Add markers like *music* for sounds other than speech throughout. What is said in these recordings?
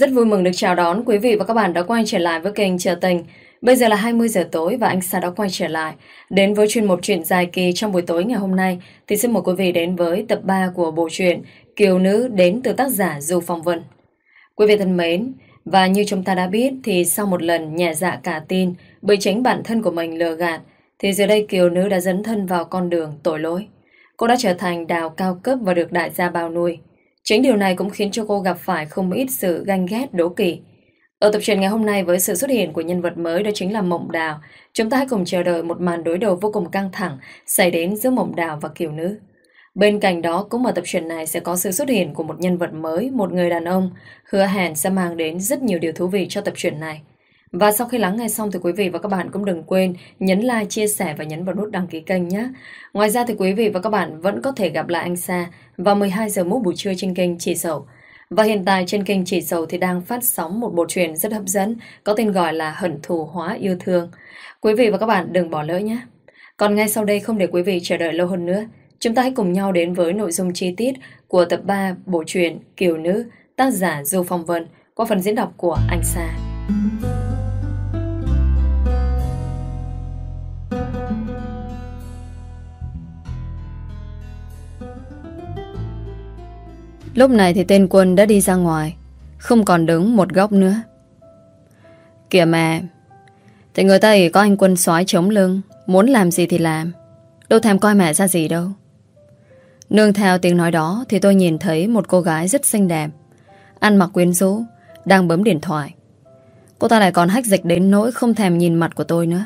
Rất vui mừng được chào đón quý vị và các bạn đã quay trở lại với kênh Trở Tình. Bây giờ là 20 giờ tối và anh Sa đã quay trở lại. Đến với chuyên mục chuyện dài kỳ trong buổi tối ngày hôm nay thì xin mời quý vị đến với tập 3 của bộ truyện Kiều Nữ đến từ tác giả Du Phong Vân. Quý vị thân mến, và như chúng ta đã biết thì sau một lần nhẹ dạ cả tin bởi tránh bản thân của mình lừa gạt thì giờ đây Kiều Nữ đã dấn thân vào con đường tội lỗi. Cô đã trở thành đào cao cấp và được đại gia bao nuôi. Chính điều này cũng khiến cho cô gặp phải không ít sự ganh ghét đố kỵ. Ở tập truyện ngày hôm nay với sự xuất hiện của nhân vật mới đó chính là Mộng Đào, chúng ta hãy cùng chờ đợi một màn đối đầu vô cùng căng thẳng xảy đến giữa Mộng Đào và Kiều Nữ. Bên cạnh đó cũng ở tập truyện này sẽ có sự xuất hiện của một nhân vật mới, một người đàn ông, hứa hẹn sẽ mang đến rất nhiều điều thú vị cho tập truyện này. Và sau khi lắng nghe xong thì quý vị và các bạn cũng đừng quên nhấn like, chia sẻ và nhấn vào nút đăng ký kênh nhé. Ngoài ra thì quý vị và các bạn vẫn có thể gặp lại anh Sa vào 12 giờ mỗi buổi trưa trên kênh Chỉ Sầu. Và hiện tại trên kênh Chỉ Sầu thì đang phát sóng một bộ truyện rất hấp dẫn có tên gọi là Hận Thù Hóa Yêu Thương. Quý vị và các bạn đừng bỏ lỡ nhé. Còn ngay sau đây không để quý vị chờ đợi lâu hơn nữa, chúng ta hãy cùng nhau đến với nội dung chi tiết của tập 3 bộ truyện Kiều Nữ tác giả Du Phong Vân qua phần diễn đọc của anh Sa. Lúc này thì tên quân đã đi ra ngoài, Không còn đứng một góc nữa. Kìa mẹ, Thì người ta có anh quân soái chống lưng, Muốn làm gì thì làm, Đâu thèm coi mẹ ra gì đâu. Nương theo tiếng nói đó Thì tôi nhìn thấy một cô gái rất xinh đẹp, Ăn mặc quyến rũ, Đang bấm điện thoại. Cô ta lại còn hách dịch đến nỗi không thèm nhìn mặt của tôi nữa.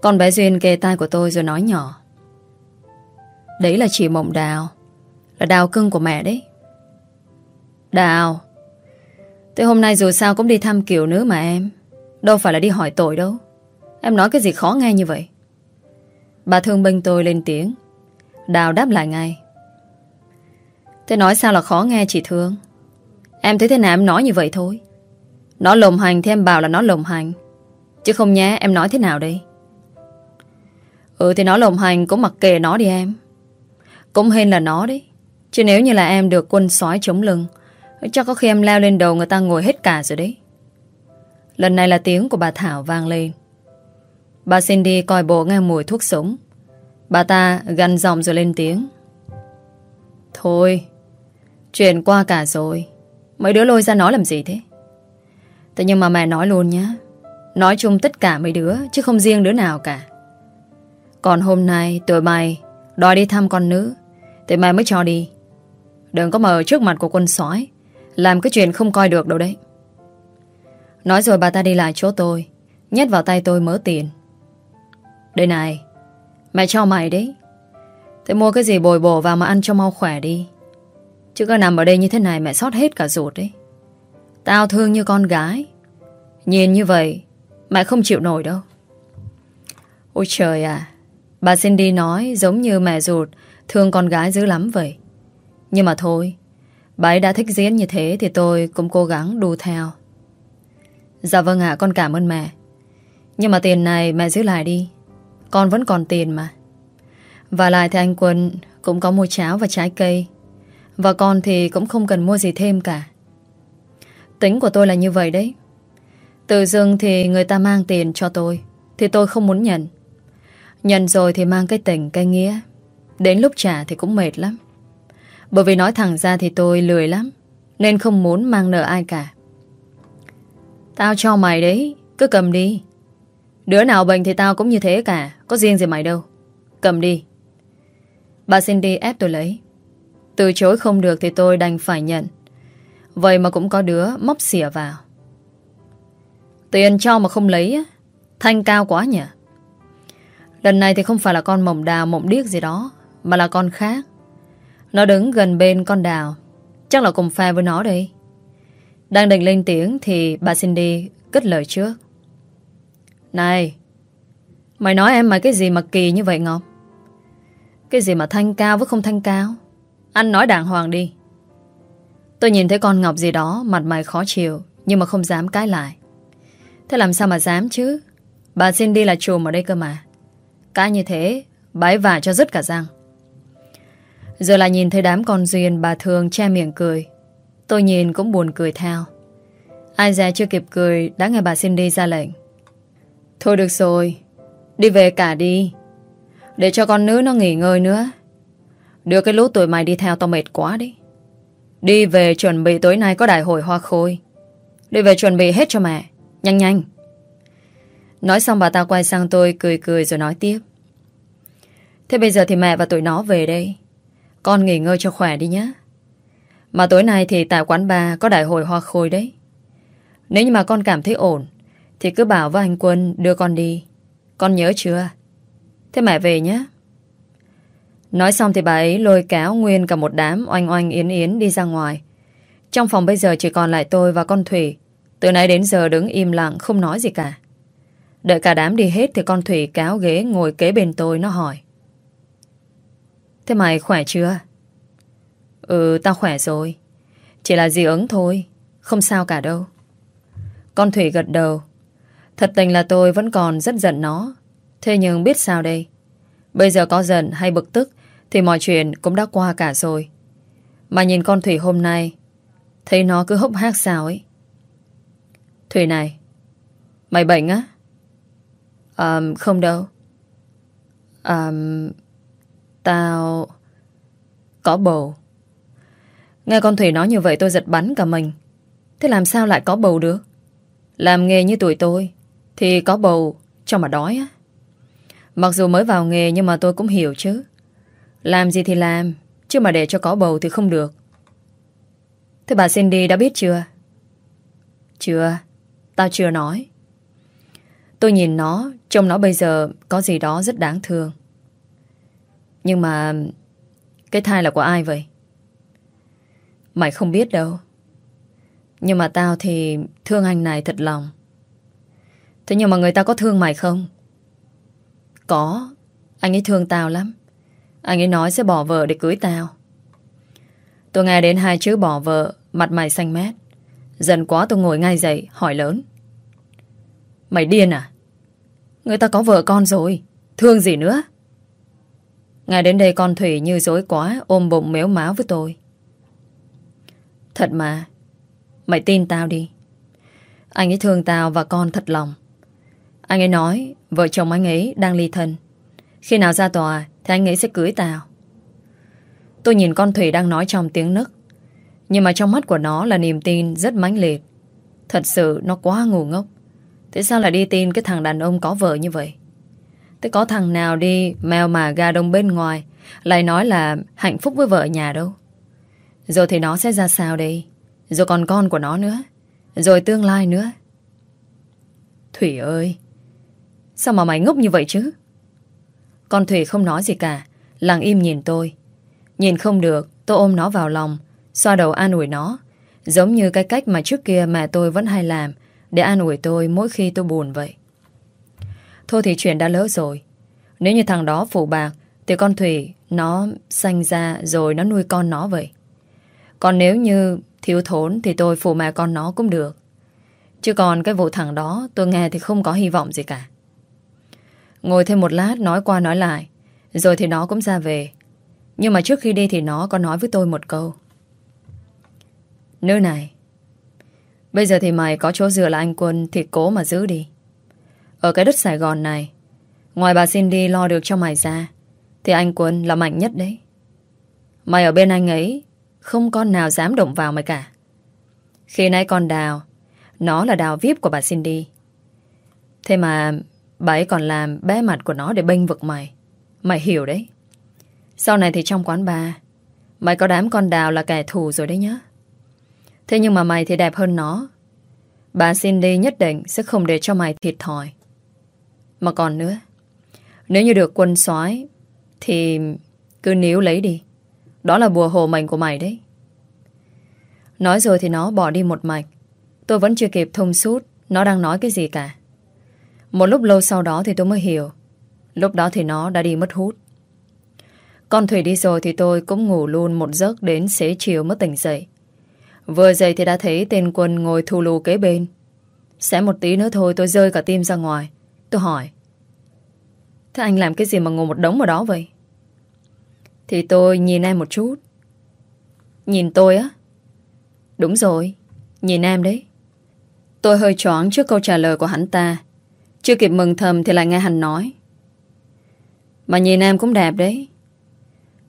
Con bé Duyên kề tai của tôi rồi nói nhỏ. Đấy là chị Mộng Đào, Là đào cưng của mẹ đấy. Đào. Thế hôm nay dù sao cũng đi thăm kiểu nữa mà em? Đâu phải là đi hỏi tội đâu. Em nói cái gì khó nghe như vậy? Bà thương binh tôi lên tiếng. Đào đáp lại ngay. Thế nói sao là khó nghe chị Thương? Em thấy thế nào em nói như vậy thôi. Nó lồng hành thì em bảo là nó lồng hành. Chứ không nhé, em nói thế nào đây? Ừ thì nó lồng hành cũng mặc kệ nó đi em. Cũng hên là nó đấy. Chứ nếu như là em được quân sói chống lưng Chắc có khi em leo lên đầu người ta ngồi hết cả rồi đấy. Lần này là tiếng của bà Thảo vang lên. Bà Cindy coi bộ nghe mùi thuốc súng Bà ta gần giọng rồi lên tiếng. Thôi, Chuyện qua cả rồi. Mấy đứa lôi ra nói làm gì thế? Thế nhưng mà mẹ nói luôn nhá. Nói chung tất cả mấy đứa, Chứ không riêng đứa nào cả. Còn hôm nay tụi mày Đòi đi thăm con nữ, Thì mày mới cho đi. Đừng có mở trước mặt của quân sói làm cái chuyện không coi được đâu đấy. Nói rồi bà ta đi lại chỗ tôi, Nhét vào tay tôi mớ tiền. Đây này Mẹ cho mày đấy. Thế mua cái gì bồi bổ vào mà ăn cho mau khỏe đi. Chứ cứ nằm ở đây như thế này Mẹ sót hết cả ruột đấy. Tao thương như con gái. Nhìn như vậy, Mẹ không chịu nổi đâu. Ôi trời à Bà Cindy nói giống như mẹ ruột Thương con gái dữ lắm vậy. Nhưng mà thôi Bà ấy đã thích diễn như thế Thì tôi cũng cố gắng đu theo. Dạ vâng ạ, con cảm ơn mẹ. Nhưng mà tiền này mẹ giữ lại đi. Con vẫn còn tiền mà. Và lại thì anh Quân Cũng có mua cháo và trái cây. Và con thì cũng không cần mua gì thêm cả. Tính của tôi là như vậy đấy. Tự dưng thì người ta mang tiền cho tôi Thì tôi không muốn nhận. Nhận rồi thì mang cái tình, cái nghĩa. Đến lúc trả thì cũng mệt lắm bởi vì nói thẳng ra thì tôi lười lắm, Nên không muốn mang nợ ai cả. Tao cho mày đấy, Cứ cầm đi. Đứa nào bệnh thì tao cũng như thế cả, Có riêng gì mày đâu. Cầm đi. Bà Cindy ép tôi lấy. Từ chối không được thì tôi đành phải nhận. Vậy mà cũng có đứa móc xỉa vào. Tiền cho mà không lấy Thanh cao quá nhỉ. Lần này thì không phải là con mộng đào mộng điếc gì đó, Mà là con khác nó đứng gần bên con đào. Chắc là cùng pha với nó đây. Đang định lên tiếng Thì bà Cindy cất lời trước. Này, Mày nói em mày cái gì mà kỳ như vậy Ngọc? Cái gì mà thanh cao với không thanh cao? Anh nói đàng hoàng đi. Tôi nhìn thấy con Ngọc gì đó, Mặt mày khó chịu, Nhưng mà không dám cãi lại. Thế làm sao mà dám chứ? Bà Cindy là chùm ở đây cơ mà. Cái như thế, Bái vả cho dứt cả răng. Giờ lại nhìn thấy đám con duyên bà thường che miệng cười. Tôi nhìn cũng buồn cười theo. Ai ra chưa kịp cười, Đã nghe bà Cindy ra lệnh. Thôi được rồi, Đi về cả đi. Để cho con nữ nó nghỉ ngơi nữa. Đưa cái lũ tuổi mày đi theo tao mệt quá đi Đi về chuẩn bị tối nay có đại hội hoa khôi. Đi về chuẩn bị hết cho mẹ. Nhanh nhanh. Nói xong bà ta quay sang tôi cười cười rồi nói tiếp. Thế bây giờ thì mẹ và tụi nó về đây. Con nghỉ ngơi cho khỏe đi nhé Mà tối nay thì tại quán bar Có đại hội hoa khôi đấy Nếu như mà con cảm thấy ổn, Thì cứ bảo với anh Quân đưa con đi Con nhớ chưa Thế mẹ về nhé Nói xong thì bà ấy lôi kéo nguyên cả một đám oanh oanh yến yến đi ra ngoài. Trong phòng bây giờ chỉ còn lại tôi và con Thủy. Từ nãy đến giờ đứng im lặng, không nói gì cả. Đợi cả đám đi hết thì con Thủy cáo ghế ngồi kế bên tôi, nó hỏi. Thế mày khỏe chưa? Ừ, tao khỏe rồi. Chỉ là dị ứng thôi. Không sao cả đâu. Con Thủy gật đầu. Thật tình là tôi vẫn còn rất giận nó. Thế nhưng biết sao đây? Bây giờ có giận hay bực tức thì mọi chuyện cũng đã qua cả rồi. Mà nhìn con Thủy hôm nay thấy nó cứ hốc hác sao ấy. Thủy này, mày bệnh á? À, không đâu. À, tao... Có bầu. Nghe con Thủy nói như vậy tôi giật bắn cả mình. Thế làm sao lại có bầu được? Làm nghề như tuổi tôi thì có bầu cho mà đói á. Mặc dù mới vào nghề nhưng mà tôi cũng hiểu chứ. Làm gì thì làm, chứ mà để cho có bầu thì không được. Thế bà Cindy đã biết chưa? Chưa, tao chưa nói. Tôi nhìn nó, trông nó bây giờ có gì đó rất đáng thương. Nhưng mà cái thai là của ai vậy? Mày không biết đâu. Nhưng mà tao thì thương anh này thật lòng. Thế nhưng mà người ta có thương mày không? Có, anh ấy thương tao lắm. Anh ấy nói sẽ bỏ vợ để cưới tao. Tôi nghe đến hai chữ bỏ vợ, mặt mày xanh mét. Dần quá tôi ngồi ngay dậy, hỏi lớn. Mày điên à? Người ta có vợ con rồi, thương gì nữa? Ngay đến đây con Thủy như dối quá, ôm bụng méo máu với tôi. Thật mà, mày tin tao đi. Anh ấy thương tao và con thật lòng. Anh ấy nói vợ chồng anh ấy đang ly thân. Khi nào ra tòa thì anh ấy sẽ cưới tao Tôi nhìn con Thủy đang nói trong tiếng nức Nhưng mà trong mắt của nó là niềm tin rất mãnh liệt Thật sự nó quá ngu ngốc Thế sao lại đi tin cái thằng đàn ông có vợ như vậy Thế có thằng nào đi Mèo mà ga đông bên ngoài, Lại nói là hạnh phúc với vợ nhà đâu. Rồi thì nó sẽ ra sao đây? Rồi còn con của nó nữa, Rồi tương lai nữa. Thủy ơi, Sao mà mày ngốc như vậy chứ? Con Thủy không nói gì cả, Lặng im nhìn tôi. Nhìn không được, tôi ôm nó vào lòng, Xoa đầu an ủi nó. Giống như cái cách mà trước kia mẹ tôi vẫn hay làm Để an ủi tôi mỗi khi tôi buồn vậy. Thôi thì chuyện đã lỡ rồi. Nếu như thằng đó phụ bạc, Thì con Thủy Nó sanh ra rồi nó nuôi con nó vậy. Còn nếu như thiếu thốn Thì tôi phụ mẹ con nó cũng được. Chứ còn cái vụ thằng đó Tôi nghe thì không có hy vọng gì cả. Ngồi thêm một lát nói qua nói lại, Rồi thì nó cũng ra về. Nhưng mà trước khi đi thì nó có nói với tôi một câu. Nữ này, Bây giờ thì mày có chỗ dựa là anh Quân Thì cố mà giữ đi. Ở cái đất Sài Gòn này. Ngoài bà Cindy lo được cho mày ra, Thì anh Quân là mạnh nhất đấy. Mày ở bên anh ấy, Không con nào dám động vào mày cả. Khi nãy con Đào, Nó là Đào VIP của bà Cindy. Thế mà Bà ấy còn làm bé mặt của nó để bênh vực mày. Mày hiểu đấy. Sau này thì trong quán bar, Mày có đám con đào là kẻ thù rồi đấy nhá. Thế nhưng mà mày thì đẹp hơn nó. Bà Cindy nhất định Sẽ không để cho mày thiệt thòi. Mà còn nữa, Nếu như được quân soái, Thì cứ níu lấy đi Đó là bùa hồ mệnh của mày đấy Nói rồi thì nó bỏ đi một mạch Tôi vẫn chưa kịp thông suốt Nó đang nói cái gì cả một lúc lâu sau đó thì tôi mới hiểu Lúc đó thì nó đã đi mất hút Con Thủy đi rồi thì tôi cũng ngủ luôn một giấc đến xế chiều mới tỉnh dậy. Vừa dậy thì đã thấy tên quân ngồi thù lù kế bên. Sẽ một tí nữa thôi tôi rơi cả tim ra ngoài. Tôi hỏi. Thế anh làm cái gì mà ngồi một đống ở đó vậy? Thì tôi nhìn em một chút. Nhìn tôi á? Đúng rồi, nhìn em đấy. Tôi hơi choáng trước câu trả lời của hắn ta. Chưa kịp mừng thầm thì lại nghe hắn nói. Mà nhìn em cũng đẹp đấy.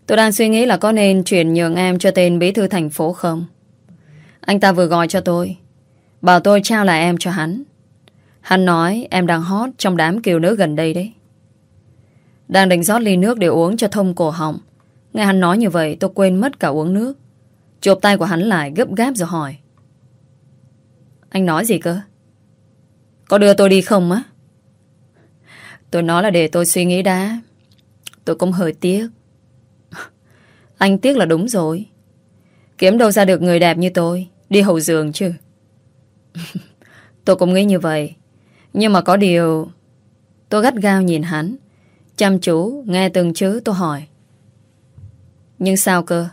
Tôi đang suy nghĩ là có nên chuyển nhường em cho tên bí thư thành phố không? Anh ta vừa gọi cho tôi. Bảo tôi trao lại em cho hắn. Hắn nói, em đang hot trong đám kiều nữ gần đây đấy. Đang định rót ly nước để uống cho thông cổ họng. Nghe hắn nói như vậy tôi quên mất cả uống nước. Chộp tay của hắn lại gấp gáp rồi hỏi. Anh nói gì cơ? Có đưa tôi đi không á? Tôi nói là để tôi suy nghĩ đã. Tôi cũng hơi tiếc. *laughs* Anh tiếc là đúng rồi. Kiếm đâu ra được người đẹp như tôi, Đi hậu giường chứ *laughs* Tôi cũng nghĩ như vậy nhưng mà có điều, Tôi gắt gao nhìn hắn. Chăm chú nghe từng chữ tôi hỏi. Nhưng sao cơ?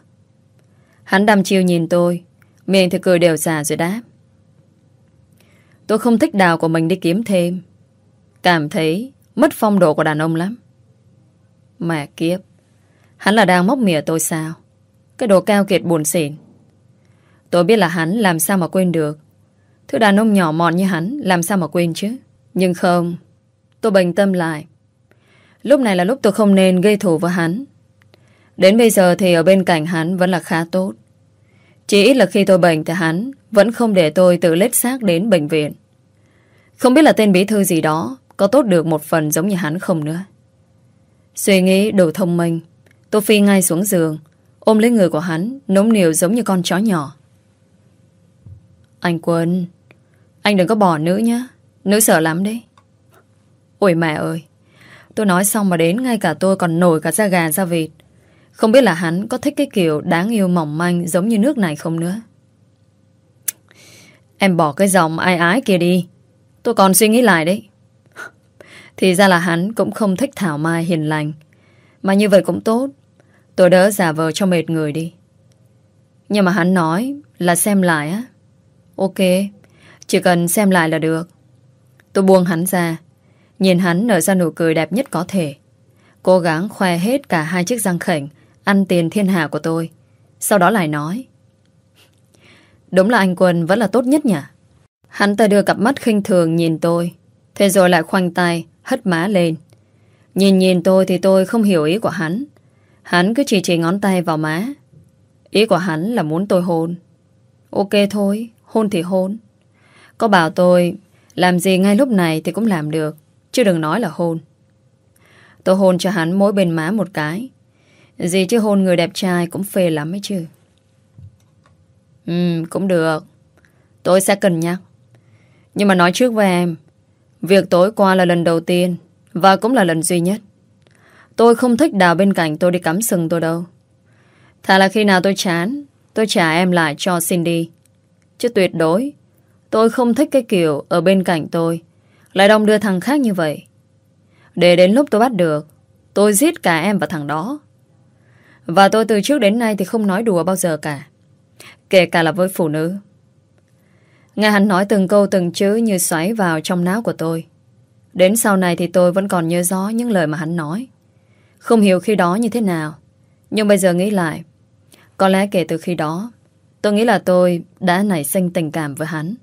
Hắn đăm chiêu nhìn tôi, Miệng thì cười đều già rồi đáp. Tôi không thích đào của mình đi kiếm thêm. Cảm thấy Mất phong độ của đàn ông lắm. Mà kiếp, Hắn là đang móc mỉa tôi sao? Cái đồ cao kiệt buồn xỉn Tôi biết là hắn làm sao mà quên được. Thứ đàn ông nhỏ mọn như hắn Làm sao mà quên chứ? Nhưng không, Tôi bình tâm lại. Lúc này là lúc tôi không nên gây thù với hắn. Đến bây giờ thì ở bên cạnh hắn Vẫn là khá tốt. Chỉ ít là khi tôi bệnh thì hắn Vẫn không để tôi tự lết xác đến bệnh viện. Không biết là tên bí thư gì đó Có tốt được một phần giống như hắn không nữa. Suy nghĩ đủ thông minh, Tôi phi ngay xuống giường, Ôm lấy người của hắn Nống niều giống như con chó nhỏ. Anh Quân, Anh đừng có bỏ nữ nhé Nữ sợ lắm đấy. Ôi mẹ ơi Tôi nói xong mà đến ngay cả tôi còn nổi cả da gà da vịt. Không biết là hắn có thích cái kiểu đáng yêu mỏng manh giống như nước này không nữa. Em bỏ cái giọng ai ái kia đi. Tôi còn suy nghĩ lại đấy. Thì ra là hắn cũng không thích Thảo Mai hiền lành. Mà như vậy cũng tốt. Tôi đỡ giả vờ cho mệt người đi. Nhưng mà hắn nói là xem lại á. Ok, chỉ cần xem lại là được. Tôi buông hắn ra, nhìn hắn nở ra nụ cười đẹp nhất có thể. Cố gắng khoe hết cả hai chiếc răng khảnh, ăn tiền thiên hạ của tôi. Sau đó lại nói. Đúng là anh Quân vẫn là tốt nhất nhỉ? Hắn ta đưa cặp mắt khinh thường nhìn tôi, thế rồi lại khoanh tay, hất má lên. Nhìn nhìn tôi thì tôi không hiểu ý của hắn. Hắn cứ chỉ chỉ ngón tay vào má. Ý của hắn là muốn tôi hôn. Ok thôi, Hôn thì hôn Có bảo tôi làm gì ngay lúc này thì cũng làm được, Chứ đừng nói là hôn. Tôi hôn cho hắn mỗi bên má một cái. Gì chứ hôn người đẹp trai Cũng phê lắm ấy chứ. Ừ cũng được. Tôi sẽ cân nhắc. Nhưng mà nói trước với em, Việc tối qua là lần đầu tiên Và cũng là lần duy nhất. Tôi không thích đào bên cạnh tôi đi cắm sừng tôi đâu. Thà là khi nào tôi chán, Tôi trả em lại cho Cindy. Chứ tuyệt đối Tôi không thích cái kiểu ở bên cạnh tôi. Lại đông đưa thằng khác như vậy. Để đến lúc tôi bắt được, Tôi giết cả em và thằng đó. Và tôi từ trước đến nay Thì không nói đùa bao giờ cả, Kể cả là với phụ nữ. Nghe hắn nói từng câu từng chữ Như xoáy vào trong não của tôi. Đến sau này thì tôi vẫn còn nhớ rõ Những lời mà hắn nói. Không hiểu khi đó như thế nào, Nhưng bây giờ nghĩ lại, Có lẽ kể từ khi đó, Tôi nghĩ là tôi đã nảy sinh tình cảm với hắn.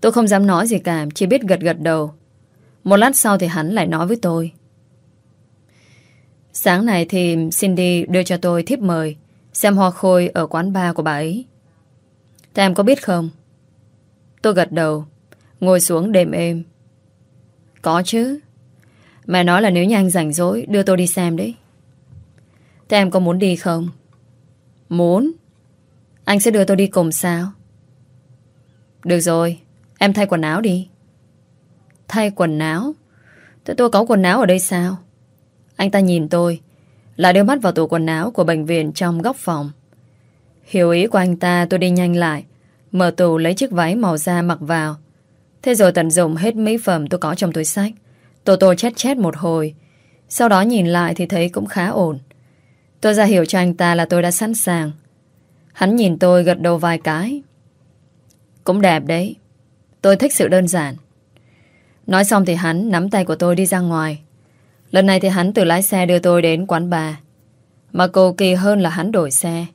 Tôi không dám nói gì cả, chỉ biết gật gật đầu. Một lát sau thì hắn lại nói với tôi. Sáng này thì Cindy đưa cho tôi thiếp mời xem hoa khôi ở quán bar của bà ấy. Thế em có biết không? Tôi gật đầu, ngồi xuống đêm êm. Có chứ. Mẹ nói là nếu như anh rảnh rỗi đưa tôi đi xem đấy. Thế em có muốn đi không? Muốn. Anh sẽ đưa tôi đi cùng sao? Được rồi, em thay quần áo đi. Thay quần áo? Thế tôi có quần áo ở đây sao? Anh ta nhìn tôi, lại đưa mắt vào tủ quần áo của bệnh viện trong góc phòng. Hiểu ý của anh ta tôi đi nhanh lại, mở tủ lấy chiếc váy màu da mặc vào. Thế rồi tận dụng hết mỹ phẩm tôi có trong túi sách. Tô tô chét chét một hồi. Sau đó nhìn lại thì thấy cũng khá ổn. Tôi ra hiểu cho anh ta là tôi đã sẵn sàng. Hắn nhìn tôi gật đầu vài cái. Cũng đẹp đấy. Tôi thích sự đơn giản. Nói xong thì hắn nắm tay của tôi đi ra ngoài. Lần này thì hắn tự lái xe đưa tôi đến quán bar. Mà cầu kỳ hơn là hắn đổi xe.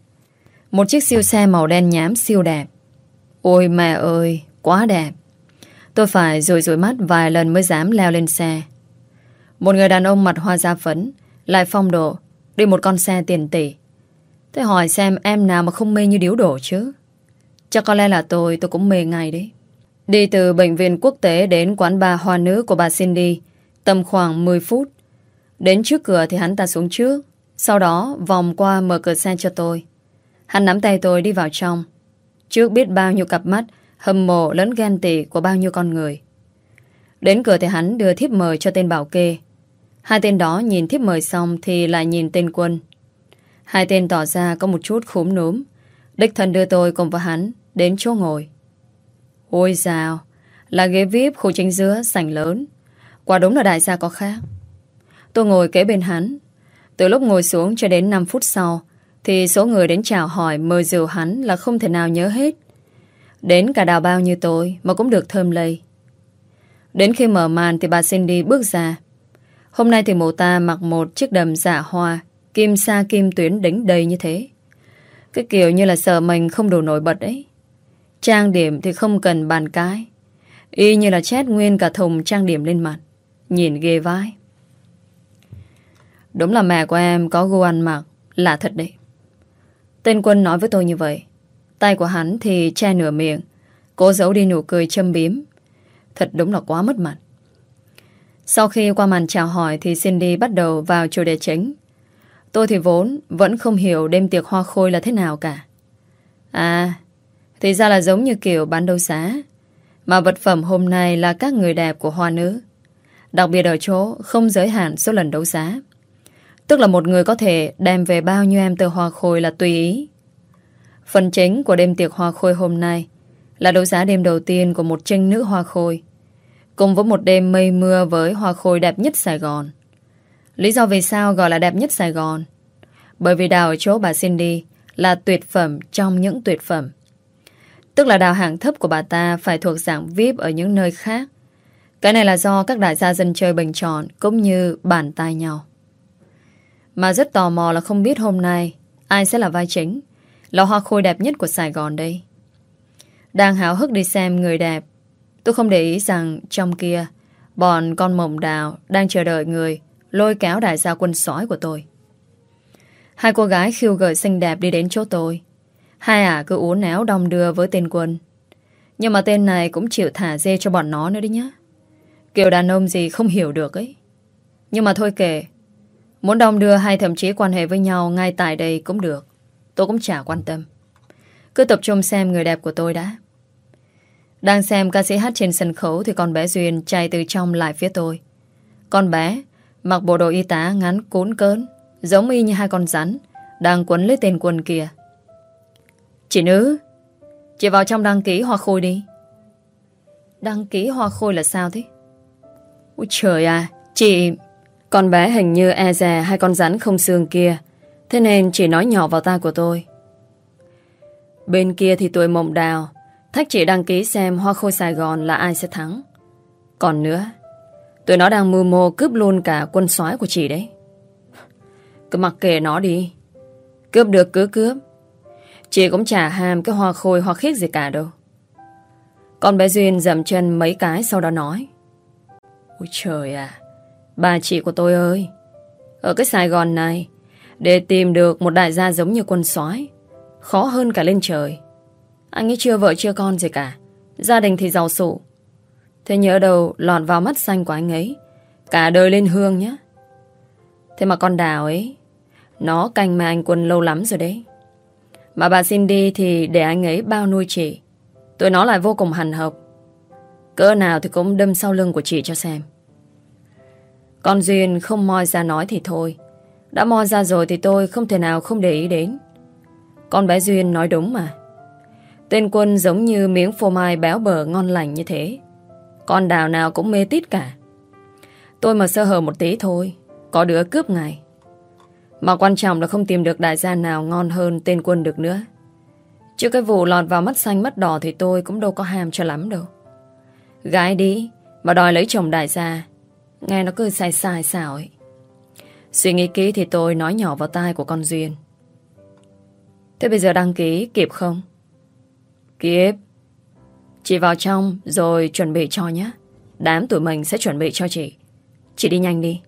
Một chiếc siêu xe màu đen nhám siêu đẹp. Ôi mẹ ơi, quá đẹp. Tôi phải rủi rủi mắt vài lần mới dám leo lên xe. Một người đàn ông mặt hoa da phấn, lại phong độ, đi một con xe tiền tỷ. Tôi hỏi xem em nào mà không mê như điếu đổ chứ. Chắc có lẽ là tôi, tôi cũng mê ngay đấy. Đi từ bệnh viện quốc tế đến quán bar hoa nữ của bà Cindy, tầm khoảng 10 phút. Đến trước cửa thì hắn ta xuống trước, sau đó vòng qua mở cửa xe cho tôi. Hắn nắm tay tôi đi vào trong. Trước biết bao nhiêu cặp mắt hâm mộ lẫn ghen tị của bao nhiêu con người. Đến cửa thì hắn đưa thiếp mời cho tên bảo kê. Hai tên đó nhìn thiếp mời xong thì lại nhìn tên quân. Hai tên tỏ ra có một chút khúm núm. Đích thân đưa tôi cùng với hắn đến chỗ ngồi. Ôi dào, là ghế VIP khu chính giữa sảnh lớn. Quả đúng là đại gia có khác. Tôi ngồi kế bên hắn. Từ lúc ngồi xuống cho đến 5 phút sau thì số người đến chào hỏi mời rượu hắn là không thể nào nhớ hết. Đến cả đào bao như tôi mà cũng được thơm lây. Đến khi mở màn thì bà Cindy bước ra. Hôm nay thì mụ ta mặc một chiếc đầm dạ hoa, kim sa kim tuyến đính đầy như thế. Cái kiểu như là sợ mình không đủ nổi bật ấy. Trang điểm thì không cần bàn cái. Y như là chết nguyên cả thùng trang điểm lên mặt. Nhìn ghê vai. Đúng là mẹ của em có gu ăn mặc. Lạ thật đấy. Tên quân nói với tôi như vậy. Tay của hắn thì che nửa miệng. Cố giấu đi nụ cười châm biếm. Thật đúng là quá mất mặt. Sau khi qua màn chào hỏi thì Cindy bắt đầu vào chủ đề chính. Tôi thì vốn vẫn không hiểu đêm tiệc hoa khôi là thế nào cả. À, thì ra là giống như kiểu bán đấu giá. Mà vật phẩm hôm nay là các người đẹp của hoa nữ. Đặc biệt ở chỗ không giới hạn số lần đấu giá. Tức là một người có thể đem về bao nhiêu em tờ hoa khôi là tùy ý. Phần chính của đêm tiệc hoa khôi hôm nay là đấu giá đêm đầu tiên của một tranh nữ hoa khôi. Cùng với một đêm mây mưa với hoa khôi đẹp nhất Sài Gòn. Lý do vì sao gọi là đẹp nhất Sài Gòn? Bởi vì đào ở chỗ bà Cindy là tuyệt phẩm trong những tuyệt phẩm. Tức là đào hạng thấp của bà ta phải thuộc dạng VIP ở những nơi khác. Cái này là do các đại gia dân chơi bình tròn cũng như bàn tay nhau. Mà rất tò mò là không biết hôm nay ai sẽ là vai chính, là hoa khôi đẹp nhất của Sài Gòn đây. Đang háo hức đi xem người đẹp, tôi không để ý rằng trong kia, bọn con mộng đào đang chờ đợi người lôi kéo đại gia quân sói của tôi. Hai cô gái khiêu gợi xinh đẹp đi đến chỗ tôi. Hai ả cứ uốn éo đong đưa với tên quân. Nhưng mà tên này cũng chịu thả dê cho bọn nó nữa đấy nhá. Kiểu đàn ông gì không hiểu được ấy. Nhưng mà thôi kệ Muốn đong đưa hay thậm chí quan hệ với nhau ngay tại đây cũng được. Tôi cũng chả quan tâm. Cứ tập trung xem người đẹp của tôi đã. Đang xem ca sĩ hát trên sân khấu thì con bé Duyên chạy từ trong lại phía tôi. Con bé mặc bộ đồ y tá ngắn cún cớn, giống y như hai con rắn, đang quấn lấy tên quân kia. Chị nữ, chị vào trong đăng ký hoa khôi đi. Đăng ký hoa khôi là sao thế? Ôi trời à, chị... Con bé hình như e dè hai con rắn không xương kia, thế nên chỉ nói nhỏ vào tai của tôi. Bên kia thì tuổi mộng đào, thách chị đăng ký xem hoa khôi Sài Gòn là ai sẽ thắng. Còn nữa, tụi nó đang mưu mô cướp luôn cả quân soái của chị đấy. Cứ mặc kệ nó đi. Cướp được cứ cướp. Chị cũng chả ham cái hoa khôi hoa khiết gì cả đâu. Con bé Duyên dầm chân mấy cái sau đó nói. Ôi trời à, bà chị của tôi ơi. Ở cái Sài Gòn này, để tìm được một đại gia giống như quân soái khó hơn cả lên trời. Anh ấy chưa vợ chưa con gì cả. Gia đình thì giàu sụ. Thế nhớ đâu lọt vào mắt xanh của anh ấy. Cả đời lên hương nhé. Thế mà con đào ấy, nó canh mà anh quân lâu lắm rồi đấy. Mà bà xin đi thì để anh ấy bao nuôi chị. tôi nó lại vô cùng hành hợp. Cỡ nào thì cũng đâm sau lưng của chị cho xem. Con Duyên không moi ra nói thì thôi. Đã moi ra rồi thì tôi không thể nào không để ý đến. Con bé Duyên nói đúng mà. Tên quân giống như miếng phô mai béo bở ngon lành như thế. Con đào nào cũng mê tít cả. Tôi mà sơ hở một tí thôi, có đứa cướp ngày. Mà quan trọng là không tìm được đại gia nào ngon hơn tên quân được nữa. Chứ cái vụ lọt vào mắt xanh mắt đỏ thì tôi cũng đâu có ham cho lắm đâu. Gái đi, mà đòi lấy chồng đại gia. Nghe nó cứ sai sai sao ấy. Suy nghĩ kỹ thì tôi nói nhỏ vào tai của con Duyên. Thế bây giờ đăng ký kịp không? Kịp. Chị vào trong rồi chuẩn bị cho nhé. Đám tụi mình sẽ chuẩn bị cho chị. Chị đi nhanh đi.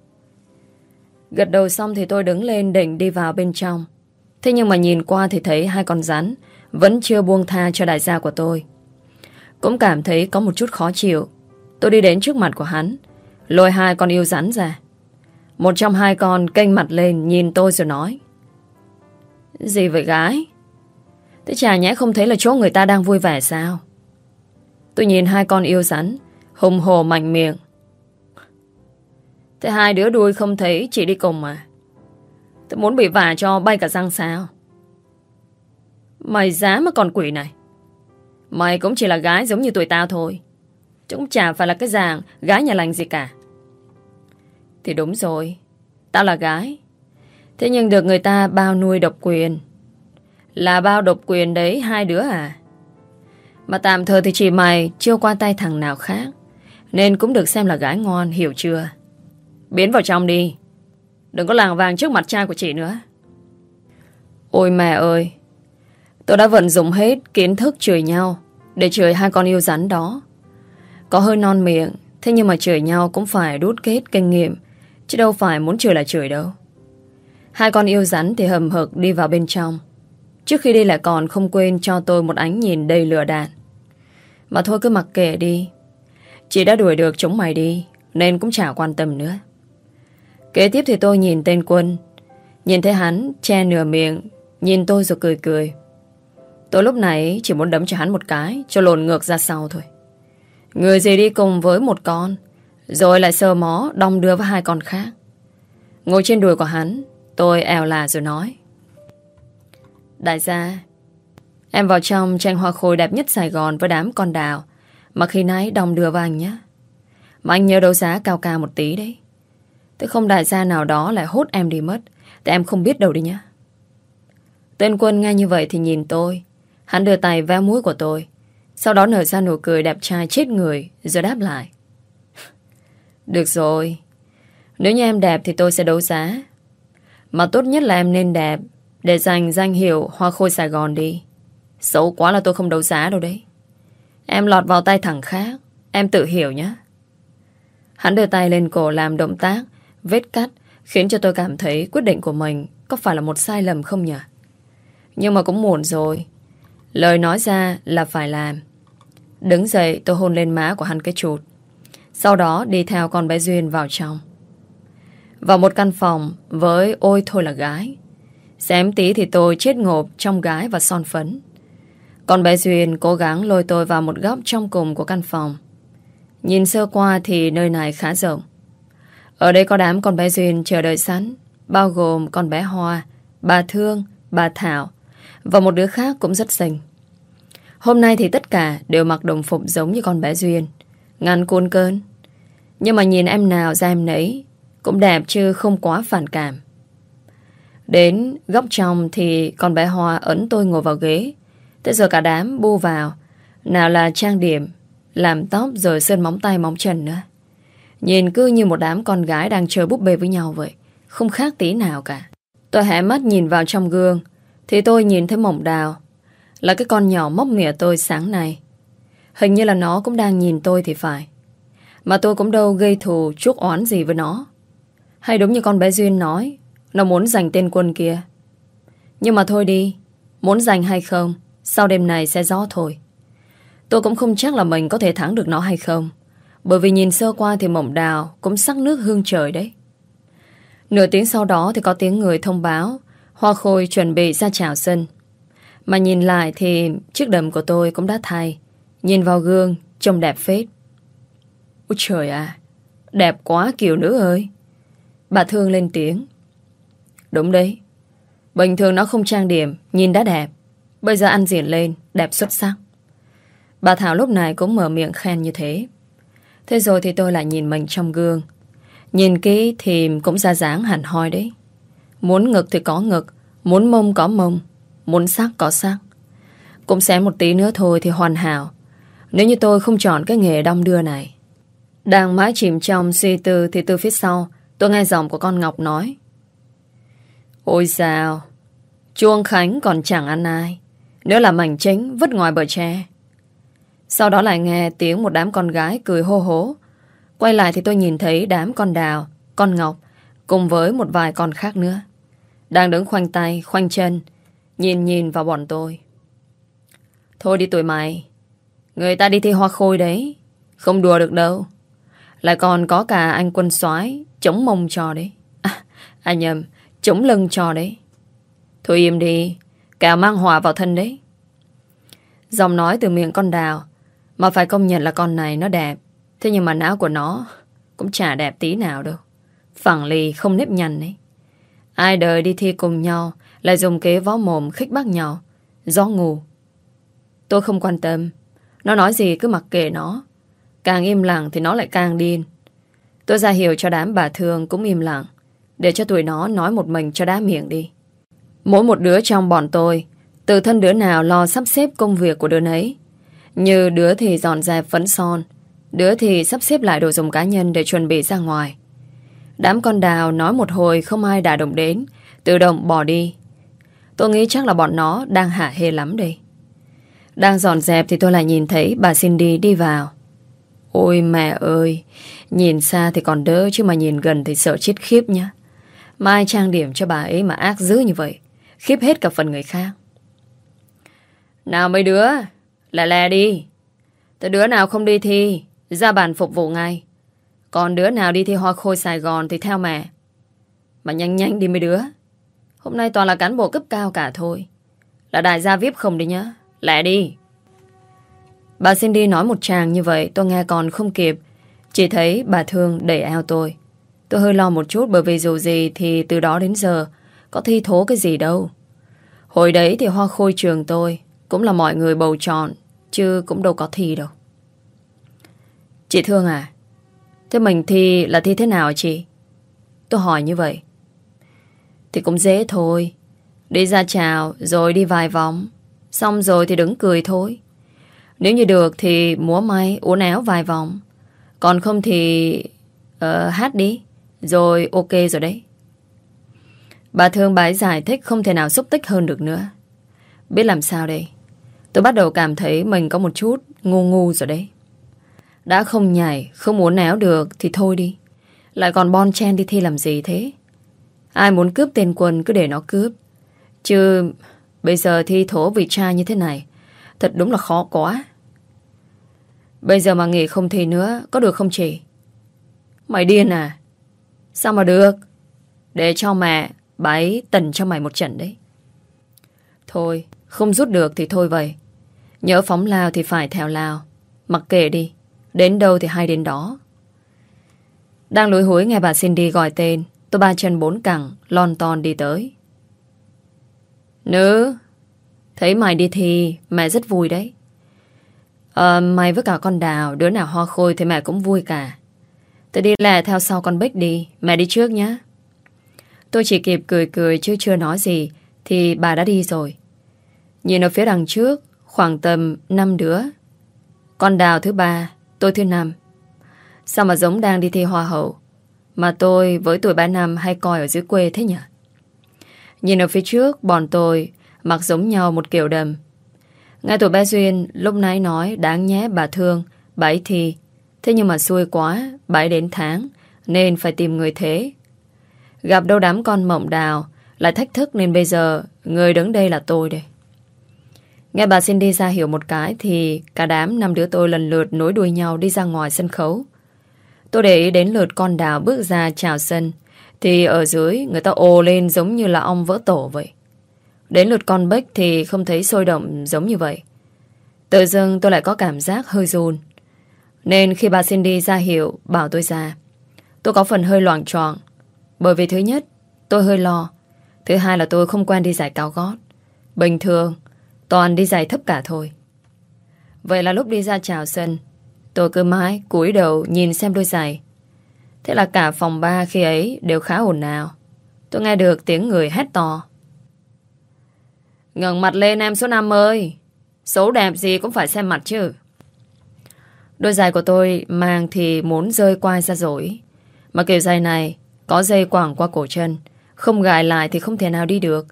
Gật đầu xong thì tôi đứng lên định đi vào bên trong. Thế nhưng mà nhìn qua thì thấy hai con rắn vẫn chưa buông tha cho đại gia của tôi. Cũng cảm thấy có một chút khó chịu. Tôi đi đến trước mặt của hắn, lôi hai con yêu rắn ra. Một trong hai con kênh mặt lên nhìn tôi rồi nói. Gì vậy gái? Thế chả nhẽ không thấy là chỗ người ta đang vui vẻ sao? Tôi nhìn hai con yêu rắn, hùng hồ mạnh miệng. Thế hai đứa đuôi không thấy chị đi cùng mà. Tôi muốn bị vả cho bay cả răng sao? Mày dám mà còn quỷ này. Mày cũng chỉ là gái giống như tụi tao thôi. Chứ cũng chả phải là cái dạng gái nhà lành gì cả. Thì đúng rồi. Tao là gái. Thế nhưng được người ta bao nuôi độc quyền. Là bao độc quyền đấy hai đứa à? Mà tạm thời thì chị mày chưa qua tay thằng nào khác. Nên cũng được xem là gái ngon, hiểu chưa? Biến vào trong đi. Đừng có làng vàng trước mặt cha của chị nữa. Ôi mẹ ơi! Tôi đã vận dụng hết kiến thức chửi nhau để chửi hai con yêu rắn đó. Có hơi non miệng, thế nhưng mà chửi nhau cũng phải đút kết kinh nghiệm, chứ đâu phải muốn chửi là chửi đâu. Hai con yêu rắn thì hầm hực đi vào bên trong. Trước khi đi lại còn không quên cho tôi một ánh nhìn đầy lửa đạn. Mà thôi cứ mặc kệ đi. Chị đã đuổi được chúng mày đi, nên cũng chả quan tâm nữa. Kế tiếp thì tôi nhìn tên quân. Nhìn thấy hắn che nửa miệng, nhìn tôi rồi cười cười. Tôi lúc này chỉ muốn đấm cho hắn một cái Cho lồn ngược ra sau thôi. Người gì đi cùng với một con Rồi lại sờ mó đong đưa với hai con khác. Ngồi trên đùi của hắn Tôi eo là rồi nói. Đại gia Em vào trong tranh hoa khôi đẹp nhất Sài Gòn Với đám con đào Mà khi nãy đong đưa với anh nhé. Mà anh nhớ đấu giá cao cao một tí đấy. Thế không đại gia nào đó lại hốt em đi mất. Tại em không biết đâu đi nhá. Tên quân nghe như vậy thì nhìn tôi. Hắn đưa tay ve mũi của tôi. Sau đó nở ra nụ cười đẹp trai chết người, Rồi đáp lại. *laughs* Được rồi. Nếu như em đẹp thì tôi sẽ đấu giá. Mà tốt nhất là em nên đẹp, Để giành danh hiệu Hoa Khôi Sài Gòn đi. Xấu quá là tôi không đấu giá đâu đấy. Em lọt vào tay thằng khác, Em tự hiểu nhé Hắn đưa tay lên cổ làm động tác Vết cắt Khiến cho tôi cảm thấy quyết định của mình Có phải là một sai lầm không nhỉ Nhưng mà cũng muộn rồi Lời nói ra là phải làm. Đứng dậy, tôi hôn lên má của hắn cái chụt. Sau đó đi theo con bé Duyên vào trong. Vào một căn phòng với ôi, thôi là gái. Xém tí thì tôi chết ngộp trong gái và son phấn. Con bé Duyên cố gắng lôi tôi vào một góc trong cùng của căn phòng. Nhìn sơ qua thì nơi này khá rộng. Ở đây có đám con bé Duyên chờ đợi sẵn, bao gồm con bé Hoa, bà Thương, bà Thảo và một đứa khác cũng rất xinh. Hôm nay thì tất cả đều mặc đồng phục giống như con bé Duyên. Ngăn cuôn cơn. Nhưng mà nhìn em nào ra em nấy cũng đẹp chứ không quá phản cảm. Đến góc trong thì con bé Hoa ấn tôi ngồi vào ghế. Thế giờ cả đám bu vào. Nào là trang điểm, làm tóc rồi sơn móng tay móng chân nữa. Nhìn cứ như một đám con gái đang chơi búp bê với nhau vậy. Không khác tí nào cả. Tôi hẻ mắt nhìn vào trong gương, thì tôi nhìn thấy mộng đào. Là cái con nhỏ móc mỉa tôi sáng nay. Hình như là nó cũng đang nhìn tôi thì phải. Mà tôi cũng đâu gây thù, chuốc oán gì với nó. Hay đúng như con bé Duyên nói, Nó muốn giành tên quân kia. Nhưng mà thôi đi, Muốn giành hay không, Sau đêm này sẽ rõ thôi. Tôi cũng không chắc là mình có thể thắng được nó hay không. Bởi vì nhìn sơ qua thì mộng đào Cũng sắc nước hương trời đấy Nửa tiếng sau đó thì có tiếng người thông báo Hoa Khôi chuẩn bị ra chào sân. Mà nhìn lại thì chiếc đầm của tôi cũng đã thay. Nhìn vào gương, trông đẹp phết. Úi trời à, đẹp quá kiểu nữ ơi. Bà Thương lên tiếng. Đúng đấy. Bình thường nó không trang điểm, nhìn đã đẹp. Bây giờ ăn diện lên, đẹp xuất sắc. Bà Thảo lúc này cũng mở miệng khen như thế. Thế rồi thì tôi lại nhìn mình trong gương. Nhìn kỹ thì cũng ra dáng hẳn hoi đấy. Muốn ngực thì có ngực, Muốn mông có mông, Muốn sắc có sắc Cũng xém một tí nữa thôi thì hoàn hảo. Nếu như tôi không chọn cái nghề đong đưa này. Đang mãi chìm trong suy tư Thì từ phía sau, Tôi nghe giọng của con Ngọc nói. Ôi sao, Chuông Khánh còn chẳng ăn ai. Nếu là mảnh chính, vứt ngoài bờ tre. Sau đó lại nghe tiếng một đám con gái cười hô hố. Quay lại thì tôi nhìn thấy đám con đào, con ngọc, cùng với một vài con khác nữa. Đang đứng khoanh tay, khoanh chân, nhìn nhìn vào bọn tôi. Thôi đi tụi mày, người ta đi thi hoa khôi đấy, không đùa được đâu. Lại còn có cả anh quân soái chống mông trò đấy. À, à nhầm, chống lưng trò đấy. Thôi im đi, cả mang hòa vào thân đấy. Giọng nói từ miệng con đào, mà phải công nhận là con này nó đẹp. Thế nhưng mà não của nó cũng chả đẹp tí nào đâu. Phẳng lì không nếp nhằn ấy. Ai đời đi thi cùng nhau lại dùng kế vó mồm khích bác nhau. gió ngủ. Tôi không quan tâm. Nó nói gì cứ mặc kệ nó. Càng im lặng thì nó lại càng điên. Tôi ra hiểu cho đám bà thương cũng im lặng. Để cho tụi nó nói một mình cho đá miệng đi. Mỗi một đứa trong bọn tôi, từ thân đứa nào lo sắp xếp công việc của đứa nấy. Như đứa thì dọn dẹp phấn son, đứa thì sắp xếp lại đồ dùng cá nhân để chuẩn bị ra ngoài. Đám con đào nói một hồi không ai đả động đến, tự động bỏ đi. Tôi nghĩ chắc là bọn nó đang hả hê lắm đây. Đang dọn dẹp thì tôi lại nhìn thấy bà Cindy đi vào. Ôi mẹ ơi, nhìn xa thì còn đỡ chứ mà nhìn gần thì sợ chết khiếp nhá. Mai trang điểm cho bà ấy mà ác dữ như vậy, khiếp hết cả phần người khác. Nào mấy đứa, lẹ lẹ đi. Tới đứa nào không đi thi, ra bàn phục vụ ngay. Còn đứa nào đi thi hoa khôi Sài Gòn thì theo mẹ. Mà nhanh nhanh đi mấy đứa. Hôm nay toàn là cán bộ cấp cao cả thôi. Là đại gia VIP không đi nhá. Lẹ đi. Bà Cindy nói một tràng như vậy tôi nghe còn không kịp. Chỉ thấy bà Thương đẩy eo tôi. Tôi hơi lo một chút bởi vì dù gì thì từ đó đến giờ có thi thố cái gì đâu. Hồi đấy thì hoa khôi trường tôi cũng là mọi người bầu chọn chứ cũng đâu có thi đâu. Chị Thương à, thế mình thi là thi thế nào chị? Tôi hỏi như vậy. Thì cũng dễ thôi. Đi ra chào rồi đi vài vòng. Xong rồi thì đứng cười thôi. Nếu như được thì múa may uốn éo vài vòng. Còn không thì uh, hát đi. Rồi ok rồi đấy. Bà Thương bái giải thích không thể nào xúc tích hơn được nữa. Biết làm sao đây? Tôi bắt đầu cảm thấy mình có một chút ngu ngu rồi đấy. Đã không nhảy, không muốn néo được thì thôi đi. Lại còn bon chen đi thi làm gì thế? Ai muốn cướp tên quân cứ để nó cướp. Chứ bây giờ thi thố vì cha như thế này, thật đúng là khó quá. Bây giờ mà nghỉ không thi nữa, có được không chị? Mày điên à? Sao mà được? Để cho mẹ, bái tần cho mày một trận đấy. Thôi, không rút được thì thôi vậy. Nhớ phóng lao thì phải theo lao. Mặc kệ đi. Đến đâu thì hay đến đó. Đang lối hối nghe bà Cindy gọi tên. Tôi ba chân bốn cẳng, lon ton đi tới. Nữ, thấy mày đi thì mẹ rất vui đấy. Ờ, mày với cả con đào, đứa nào hoa khôi thì mẹ cũng vui cả. Tôi đi lẹ theo sau con Bích đi, mẹ đi trước nhé. Tôi chỉ kịp cười cười chứ chưa nói gì, thì bà đã đi rồi. Nhìn ở phía đằng trước, khoảng tầm 5 đứa. Con đào thứ ba, tôi thứ năm. Sao mà giống đang đi thi hoa hậu? Mà tôi với tuổi ba năm hay coi ở dưới quê thế nhỉ? Nhìn ở phía trước, bọn tôi mặc giống nhau một kiểu đầm. Ngay tuổi bé Duyên lúc nãy nói đáng nhé bà thương, bà ấy thi. Thế nhưng mà xui quá, bà ấy đến tháng, nên phải tìm người thế. Gặp đâu đám con mộng đào, lại thách thức nên bây giờ người đứng đây là tôi đây. Nghe bà Cindy ra hiểu một cái thì cả đám năm đứa tôi lần lượt nối đuôi nhau đi ra ngoài sân khấu. Tôi để ý đến lượt con đào bước ra chào sân thì ở dưới người ta ồ lên giống như là ong vỡ tổ vậy. Đến lượt con bếch thì không thấy sôi động giống như vậy. Tự dưng tôi lại có cảm giác hơi run. Nên khi bà Cindy ra hiệu bảo tôi ra, tôi có phần hơi loạn tròn. Bởi vì thứ nhất, tôi hơi lo. Thứ hai là tôi không quen đi giải cao gót. Bình thường, toàn đi giày thấp cả thôi. Vậy là lúc đi ra chào sân, tôi cứ mãi cúi đầu nhìn xem đôi giày. Thế là cả phòng ba khi ấy đều khá ồn ào. Tôi nghe được tiếng người hét to. ngẩng mặt lên em số 5 ơi. Xấu đẹp gì cũng phải xem mặt chứ. Đôi giày của tôi mang thì muốn rơi quai ra rồi. Mà kiểu giày này có dây quảng qua cổ chân. Không gài lại thì không thể nào đi được.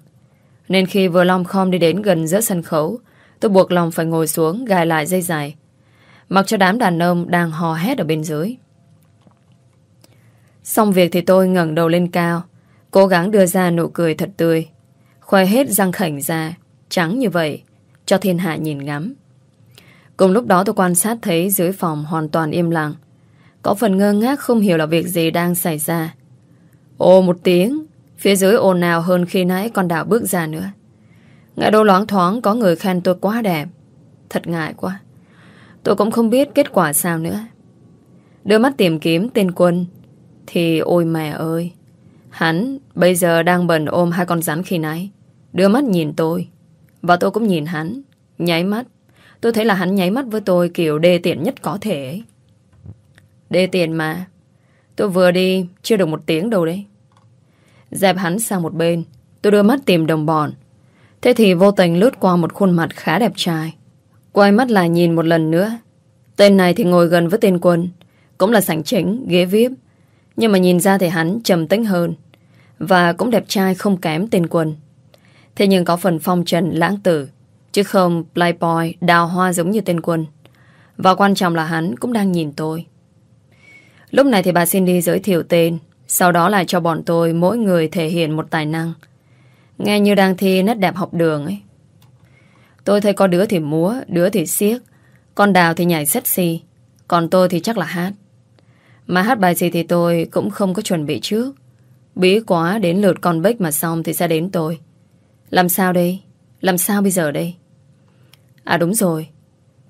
Nên khi vừa long khom đi đến gần giữa sân khấu, tôi buộc lòng phải ngồi xuống gài lại dây dài. Mặc cho đám đàn ông đang hò hét ở bên dưới. Xong việc thì tôi ngẩng đầu lên cao Cố gắng đưa ra nụ cười thật tươi. Khoe hết răng khảnh ra Trắng như vậy Cho thiên hạ nhìn ngắm. Cùng lúc đó tôi quan sát thấy dưới phòng hoàn toàn im lặng. Có phần ngơ ngác không hiểu là việc gì đang xảy ra. Ồ một tiếng Phía dưới ồn ào hơn khi nãy con đảo bước ra nữa. Ngại đâu loáng thoáng, có người khen tôi quá đẹp. Thật ngại quá. Tôi cũng không biết kết quả sao nữa. Đưa mắt tìm kiếm tên quân. Thì ôi mẹ ơi. Hắn bây giờ đang bận ôm hai con rắn khi nãy. Đưa mắt nhìn tôi. Và tôi cũng nhìn hắn. Nháy mắt. Tôi thấy là hắn nháy mắt với tôi kiểu đê tiện nhất có thể ấy. Đê tiện mà. Tôi vừa đi, Chưa được một tiếng đâu đấy. Dẹp hắn sang một bên. Tôi đưa mắt tìm đồng bọn. Thế thì vô tình lướt qua một khuôn mặt khá đẹp trai. Quay mắt lại nhìn một lần nữa. Tên này thì ngồi gần với tên quân. Cũng là sảnh chính, ghế VIP Nhưng mà nhìn ra thì hắn trầm tĩnh hơn. Và cũng đẹp trai không kém tên quân. Thế nhưng có phần phong trần lãng tử. Chứ không playboy đào hoa giống như tên quân. Và quan trọng là hắn cũng đang nhìn tôi. Lúc này thì bà Cindy giới thiệu tên. Sau đó là cho bọn tôi mỗi người thể hiện một tài năng. Nghe như đang thi nét đẹp học đường ấy. Tôi thấy có đứa thì múa, Đứa thì siếc, Con đào thì nhảy sexy Còn tôi thì chắc là hát. Mà hát bài gì thì tôi cũng không có chuẩn bị trước. Bí quá, đến lượt con bích mà xong Thì sẽ đến tôi. Làm sao đây? Làm sao bây giờ đây? À đúng rồi,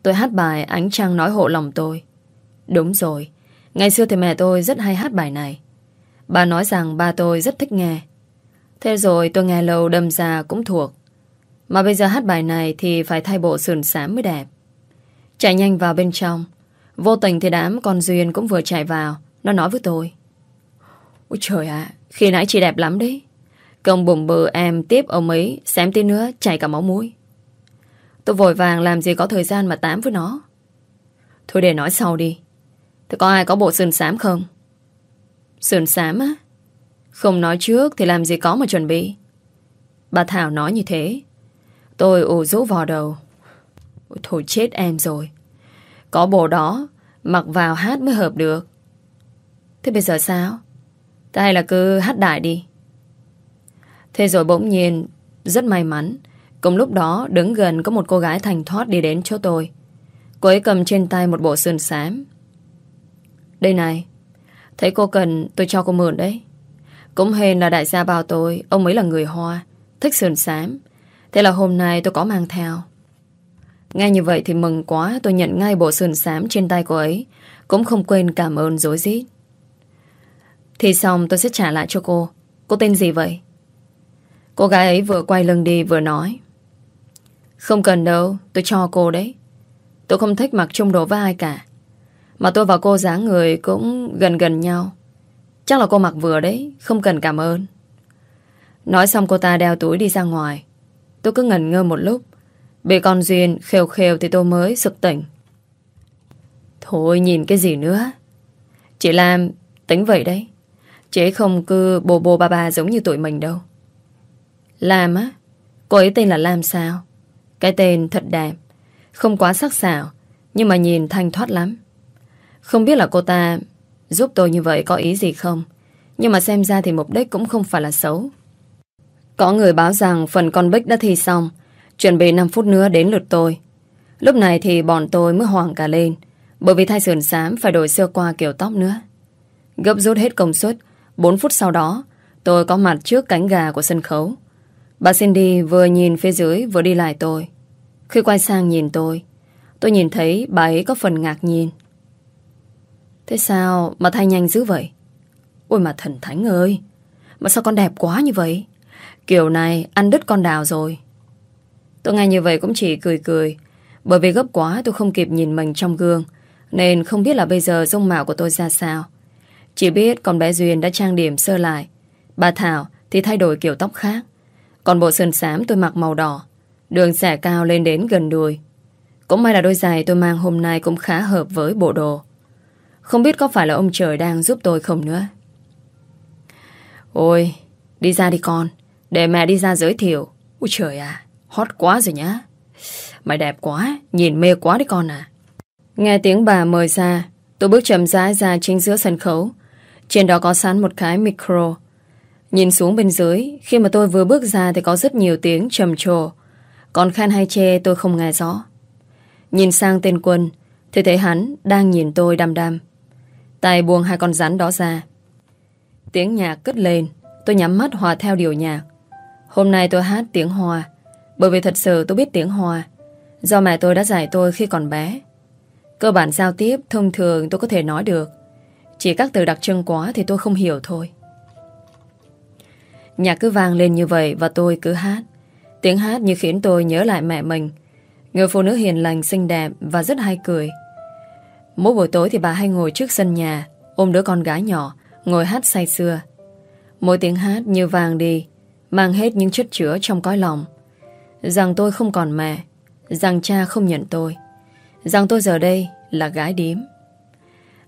Tôi hát bài Ánh Trăng nói hộ lòng tôi. Đúng rồi, Ngày xưa thì mẹ tôi rất hay hát bài này. Bà nói rằng ba tôi rất thích nghe. Thế rồi tôi nghe lâu đâm ra cũng thuộc. Mà bây giờ hát bài này Thì phải thay bộ sườn xám mới đẹp. Chạy nhanh vào bên trong. Vô tình thì đám con Duyên cũng vừa chạy vào. Nó nói với tôi. Ôi trời ạ, Khi nãy chị đẹp lắm đấy. Công bụng bự em tiếp ông ấy, Xém tí nữa chảy cả máu mũi Tôi vội vàng làm gì có thời gian mà tám với nó. Thôi để nói sau đi. Thế có ai có bộ sườn xám không? Sườn xám á? Không nói trước thì làm gì có mà chuẩn bị. Bà Thảo nói như thế. Tôi ủ rũ vò đầu. Thôi chết em rồi. Có bộ đó, Mặc vào hát mới hợp được. Thế bây giờ sao? Thế hay là cứ hát đại đi. Thế rồi bỗng nhiên, Rất may mắn, Cùng lúc đó đứng gần có một cô gái thành thoát đi đến chỗ tôi. Cô ấy cầm trên tay một bộ sườn xám. Đây này Thấy cô cần, tôi cho cô mượn đấy. Cũng hên là đại gia bảo tôi, Ông ấy là người Hoa, Thích sườn xám. Thế là hôm nay tôi có mang theo. Ngay như vậy thì mừng quá, Tôi nhận ngay bộ sườn xám trên tay cô ấy, Cũng không quên cảm ơn dối rít. Thì xong, tôi sẽ trả lại cho cô. Cô tên gì vậy? Cô gái ấy vừa quay lưng đi vừa nói. Không cần đâu, Tôi cho cô đấy. Tôi không thích mặc chung đồ với ai cả. Mà tôi và cô dáng người cũng gần gần nhau. Chắc là cô mặc vừa đấy, Không cần cảm ơn. Nói xong cô ta đeo túi đi ra ngoài. Tôi cứ ngẩn ngơ một lúc. Bị con Duyên khều khều thì tôi mới sực tỉnh. Thôi nhìn cái gì nữa? Chị làm tính vậy đấy. Chị không cứ bồ bồ ba ba giống như tụi mình đâu. Lam á, Cô ấy tên là Lam sao? Cái tên thật đẹp, Không quá sắc sảo, Nhưng mà nhìn thanh thoát lắm. Không biết là cô ta Giúp tôi như vậy có ý gì không? Nhưng mà xem ra thì mục đích cũng không phải là xấu. Có người báo rằng Phần con Bích đã thi xong, Chuẩn bị 5 phút nữa đến lượt tôi. Lúc này thì bọn tôi mới hoảng cả lên, Bởi vì thay sườn xám phải đổi sơ qua kiểu tóc nữa. Gấp rút hết công suất 4 phút sau đó, Tôi có mặt trước cánh gà của sân khấu. Bà Cindy vừa nhìn phía dưới Vừa đi lại tôi. Khi quay sang nhìn tôi Tôi nhìn thấy bà ấy có phần ngạc nhiên. Thế sao mà thay nhanh dữ vậy? Ôi mà thần thánh ơi! Mà sao con đẹp quá như vậy? Kiểu này ăn đứt con đào rồi. Tôi nghe như vậy cũng chỉ cười cười. Bởi vì gấp quá tôi không kịp nhìn mình trong gương. Nên không biết là bây giờ dung mạo của tôi ra sao. Chỉ biết con bé Duyên đã trang điểm sơ lại. Bà Thảo thì thay đổi kiểu tóc khác. Còn bộ sườn xám tôi mặc màu đỏ. Đường xẻ cao lên đến gần đùi. Cũng may là đôi giày tôi mang hôm nay cũng khá hợp với bộ đồ. Không biết có phải là ông trời đang giúp tôi không nữa Ôi Đi ra đi con Để mẹ đi ra giới thiệu Ôi trời à Hot quá rồi nhá Mày đẹp quá Nhìn mê quá đấy con à Nghe tiếng bà mời ra, tôi bước chậm rãi ra chính giữa sân khấu. Trên đó có sẵn một cái micro. Nhìn xuống bên dưới, khi mà tôi vừa bước ra thì có rất nhiều tiếng trầm trồ. Còn khen hay chê tôi không nghe rõ. Nhìn sang tên quân, thì thấy hắn đang nhìn tôi đăm đăm. Tay buông hai con rắn đó ra. Tiếng nhạc cất lên, tôi nhắm mắt hòa theo điều nhạc. Hôm nay tôi hát tiếng Hoa, bởi vì thật sự tôi biết tiếng Hoa. Do mẹ tôi đã dạy tôi khi còn bé. Cơ bản giao tiếp thông thường tôi có thể nói được. Chỉ các từ đặc trưng quá thì tôi không hiểu thôi. Nhạc cứ vang lên như vậy và tôi cứ hát. Tiếng hát như khiến tôi nhớ lại mẹ mình. Người phụ nữ hiền lành, xinh đẹp và rất hay cười. Mỗi buổi tối thì bà hay ngồi trước sân nhà, ôm đứa con gái nhỏ, ngồi hát say xưa. Mỗi tiếng hát như vàng đi, mang hết những chất chứa trong cõi lòng. Rằng tôi không còn mẹ, rằng cha không nhận tôi, rằng tôi giờ đây là gái điếm.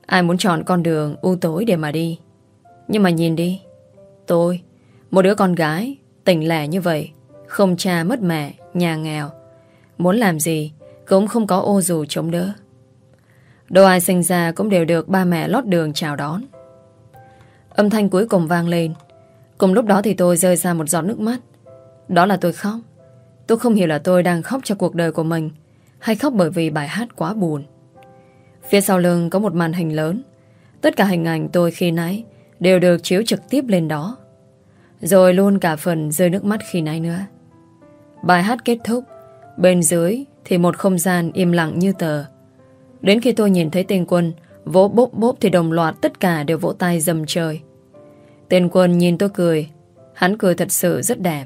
Ai muốn chọn con đường u tối để mà đi. Nhưng mà nhìn đi, tôi một đứa con gái Tỉnh lẻ như vậy Không cha mất mẹ, nhà nghèo Muốn làm gì cũng không có ô dù chống đỡ Đâu ai sinh ra cũng đều được ba mẹ lót đường chào đón. Âm thanh cuối cùng vang lên. Cùng lúc đó thì tôi rơi ra một giọt nước mắt. Đó là tôi khóc. Tôi không hiểu là tôi đang khóc cho cuộc đời của mình, Hay khóc bởi vì bài hát quá buồn. Phía sau lưng có một màn hình lớn. Tất cả hình ảnh tôi khi nãy Đều được chiếu trực tiếp lên đó. Rồi luôn cả phần rơi nước mắt khi nãy nữa. Bài hát kết thúc. Bên dưới thì một không gian im lặng như tờ. Đến khi tôi nhìn thấy tên quân, Vỗ bốp bốp thì đồng loạt tất cả đều vỗ tay dầm trời. Tên quân nhìn tôi cười, Hắn cười thật sự rất đẹp.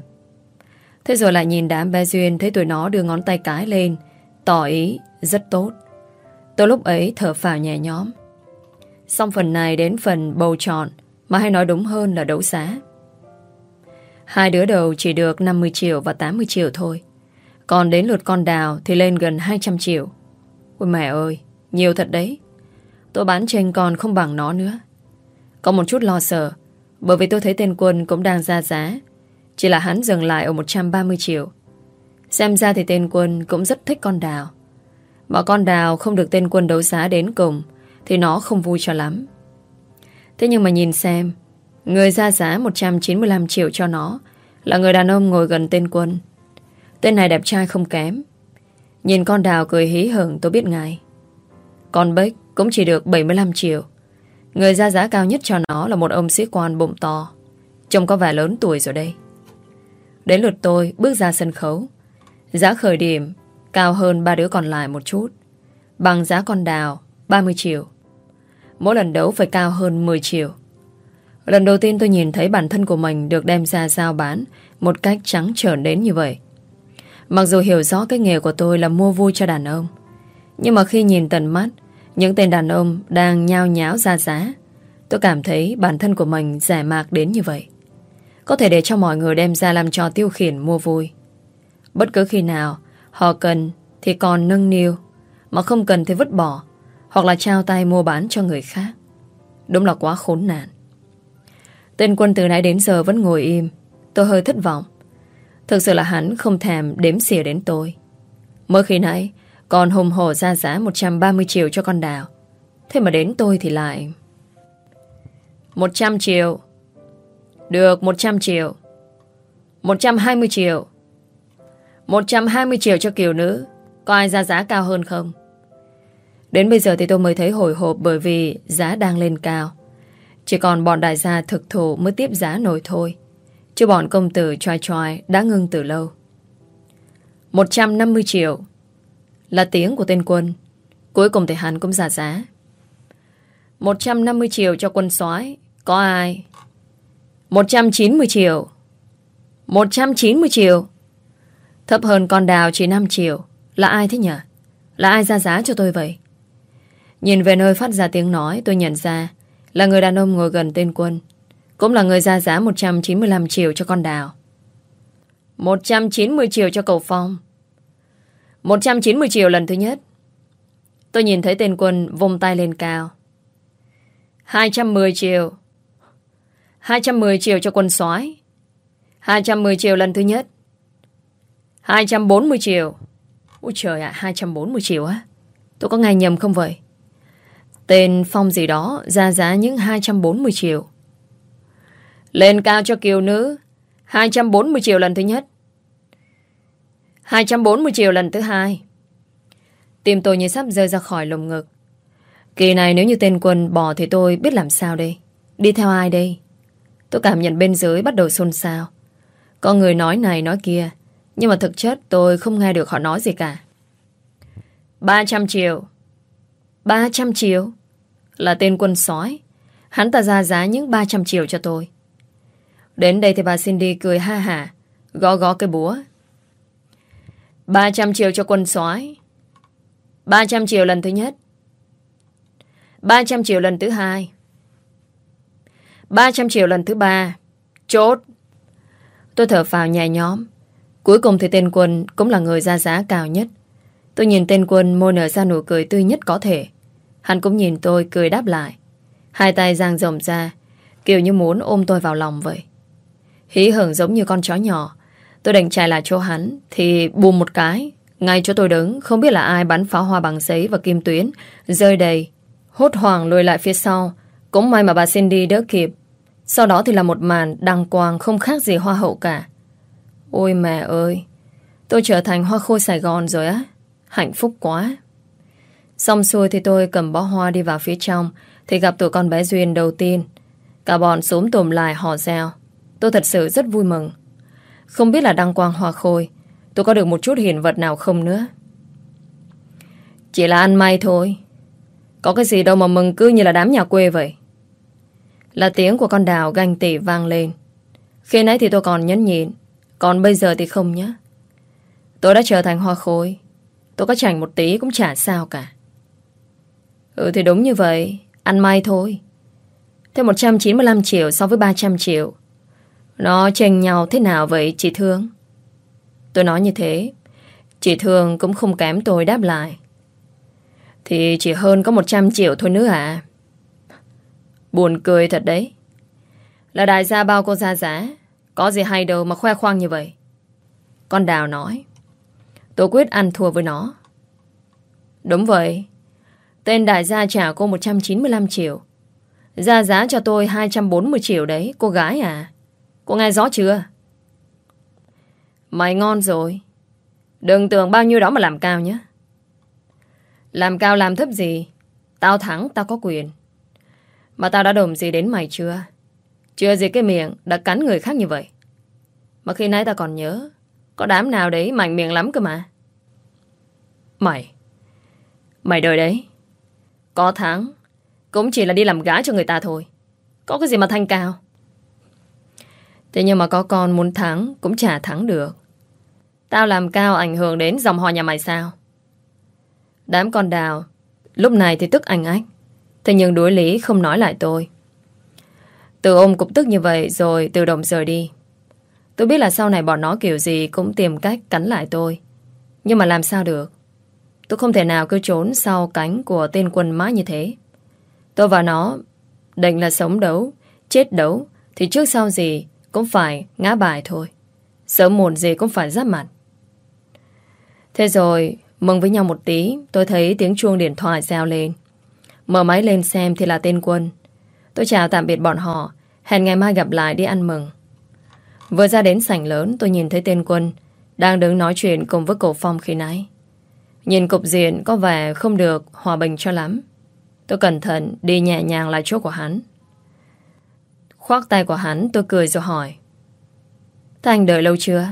Thế rồi lại nhìn đám bé Duyên Thấy tụi nó đưa ngón tay cái lên, Tỏ ý rất tốt. Tôi lúc ấy thở phào nhẹ nhõm. Xong phần này đến phần bầu chọn, Mà hay nói đúng hơn là đấu giá. Hai đứa đầu chỉ được 50 triệu và 80 triệu thôi. Còn đến lượt con đào thì lên gần 200 triệu. Ôi mẹ ơi, nhiều thật đấy. Tôi bán tranh còn không bằng nó nữa. Có một chút lo sợ, bởi vì tôi thấy tên quân cũng đang ra giá. Chỉ là hắn dừng lại ở 130 triệu. Xem ra thì tên quân cũng rất thích con đào. Mà con đào không được tên quân đấu giá đến cùng thì nó không vui cho lắm. Thế nhưng mà nhìn xem Người ra giá 195 triệu cho nó Là người đàn ông ngồi gần tên quân Tên này đẹp trai không kém Nhìn con đào cười hí hưởng tôi biết ngài Con Bích cũng chỉ được 75 triệu. Người ra giá cao nhất cho nó Là một ông sĩ quan bụng to. Trông có vẻ lớn tuổi rồi đây. Đến lượt tôi bước ra sân khấu. Giá khởi điểm Cao hơn ba đứa còn lại một chút. Bằng giá con đào 30 triệu. Mỗi lần đấu phải cao hơn 10 triệu. Lần đầu tiên tôi nhìn thấy bản thân của mình được đem ra giao bán một cách trắng trởn đến như vậy. Mặc dù hiểu rõ cái nghề của tôi là mua vui cho đàn ông, nhưng mà khi nhìn tận mắt những tên đàn ông đang nhao nháo ra giá, tôi cảm thấy bản thân của mình rẻ mạc đến như vậy. Có thể để cho mọi người đem ra làm trò tiêu khiển mua vui. Bất cứ khi nào họ cần thì còn nâng niu, mà không cần thì vứt bỏ, hoặc là trao tay mua bán cho người khác. Đúng là quá khốn nạn. Tên quân từ nãy đến giờ vẫn ngồi im Tôi hơi thất vọng Thực sự là hắn không thèm đếm xỉa đến tôi. Mới khi nãy, Còn hùng hổ ra giá 130 triệu cho con đào. Thế mà đến tôi thì lại 100 triệu. Được 100 triệu. 120 triệu. 120 triệu cho kiều nữ. Có ai ra giá cao hơn không? Đến bây giờ thì tôi mới thấy hồi hộp Bởi vì giá đang lên cao. Chỉ còn bọn đại gia thực thụ mới tiếp giá nổi thôi. Chứ bọn công tử choi choi đã ngưng từ lâu. 150 triệu là tiếng của tên quân. Cuối cùng thì hắn cũng giả giá. 150 triệu cho quân soái, Có ai? 190 triệu. 190 triệu. Thấp hơn con đào chỉ 5 triệu. Là ai thế nhỉ? Là ai ra giá cho tôi vậy? Nhìn về nơi phát ra tiếng nói, tôi nhận ra là người đàn ông ngồi gần tên quân cũng là người ra giá 195 triệu cho con đào. 190 triệu cho cầu phong. 190 triệu lần thứ nhất. Tôi nhìn thấy tên quân vùng tay lên cao. 210 triệu. 210 triệu cho quân soái 210 triệu lần thứ nhất. 240 triệu. Ôi trời ạ 240 triệu á. Tôi có nghe nhầm không vậy? Tên Phong gì đó ra giá những 240 triệu. Lên cao cho kiều nữ. 240 triệu lần thứ nhất. 240 triệu lần thứ hai. Tim tôi như sắp rơi ra khỏi lồng ngực. Kỳ này nếu như tên quân bỏ Thì tôi biết làm sao đây? Đi theo ai đây? Tôi cảm nhận bên dưới bắt đầu xôn xao. Có người nói này nói kia, Nhưng mà thực chất tôi không nghe được họ nói gì cả. 300 triệu. 300 triệu? Là tên quân sói. Hắn ta ra giá những 300 triệu cho tôi. Đến đây thì bà Cindy cười ha hả Gõ gõ cái búa. 300 triệu cho quân soái. 300 triệu lần thứ nhất. 300 triệu lần thứ hai. 300 triệu lần thứ ba. Chốt. Tôi thở phào nhẹ nhóm Cuối cùng thì tên quân cũng là người ra giá cao nhất. Tôi nhìn tên quân môi nở ra nụ cười tươi nhất có thể. Hắn cũng nhìn tôi cười đáp lại. Hai tay giang rộng ra, Kiểu như muốn ôm tôi vào lòng vậy. Hí hưởng giống như con chó nhỏ. Tôi định chạy lại chỗ hắn, Thì bùm một cái. Ngay chỗ tôi đứng, Không biết là ai bắn pháo hoa bằng giấy và kim tuyến, Rơi đầy. Hốt hoảng lùi lại phía sau. Cũng may mà bà Cindy đỡ kịp. Sau đó thì là một màn đăng quang Không khác gì hoa hậu cả. Ôi mẹ ơi, Tôi trở thành hoa khôi Sài Gòn rồi á. Hạnh phúc quá. Xong xuôi thì tôi cầm bó hoa đi vào phía trong, Thì gặp tụi con bé Duyên đầu tiên. Cả bọn xuống tùm lại hò reo. Tôi thật sự rất vui mừng. Không biết là đăng quang hoa khôi, Tôi có được một chút hiện vật nào không nữa? Chỉ là ăn may thôi. Có cái gì đâu mà mừng cứ như là đám nhà quê vậy. Là tiếng của con đào ganh tỉ vang lên. Khi nãy thì tôi còn nhấn nhịn, Còn bây giờ thì không nhé Tôi đã trở thành hoa khôi. Tôi có chảnh một tí cũng chả sao cả. Ừ thì đúng như vậy, Ăn may thôi. Thế 195 triệu so với 300 triệu nó tranh nhau thế nào vậy, chị Thương? Tôi nói như thế, Chị Thương cũng không kém tôi đáp lại. Thì chỉ hơn có 100 triệu thôi nữa à? Buồn cười thật đấy. Là đại gia bao cô ra giá, Có gì hay đâu mà khoe khoang như vậy. Con Đào nói. Tôi quyết ăn thua với nó. Đúng vậy. Tên đại gia trả cô 195 triệu. Ra giá cho tôi 240 triệu đấy, Cô gái à? Cô nghe rõ chưa? Mày ngon rồi. Đừng tưởng bao nhiêu đó mà làm cao nhé. Làm cao làm thấp gì? Tao thắng, tao có quyền. Mà tao đã đồn gì đến mày chưa? Chưa gì cái miệng đã cắn người khác như vậy. Mà khi nãy tao còn nhớ Có đám nào đấy mạnh miệng lắm cơ mà Mày Mày đời đấy Có thắng Cũng chỉ là đi làm gái cho người ta thôi Có cái gì mà thanh cao Thế nhưng mà có con muốn thắng, Cũng chả thắng được. Tao làm cao ảnh hưởng đến dòng họ nhà mày sao? Đám con đào, Lúc này thì tức anh ách. Thế nhưng đối lý không nói lại tôi. Từ ôm cũng tức như vậy Rồi tự động rời đi. Tôi biết là sau này bọn nó kiểu gì Cũng tìm cách cắn lại tôi. Nhưng mà làm sao được? Tôi không thể nào cứ trốn sau cánh của tên quân mãi như thế. Tôi và nó Định là sống đấu, Chết đấu, Thì trước sau gì cũng phải ngã bài thôi. Sớm muộn gì cũng phải giáp mặt. Thế rồi, Mừng với nhau một tí, Tôi thấy tiếng chuông điện thoại reo lên. Mở máy lên xem thì là tên quân. Tôi chào tạm biệt bọn họ. Hẹn ngày mai gặp lại đi ăn mừng. Vừa ra đến sảnh lớn, tôi nhìn thấy tên quân Đang đứng nói chuyện cùng với cổ phong khi nãy. Nhìn cục diện có vẻ không được hòa bình cho lắm. Tôi cẩn thận đi nhẹ nhàng lại chỗ của hắn. Khoác tay của hắn, tôi cười rồi hỏi. Thế anh đợi lâu chưa?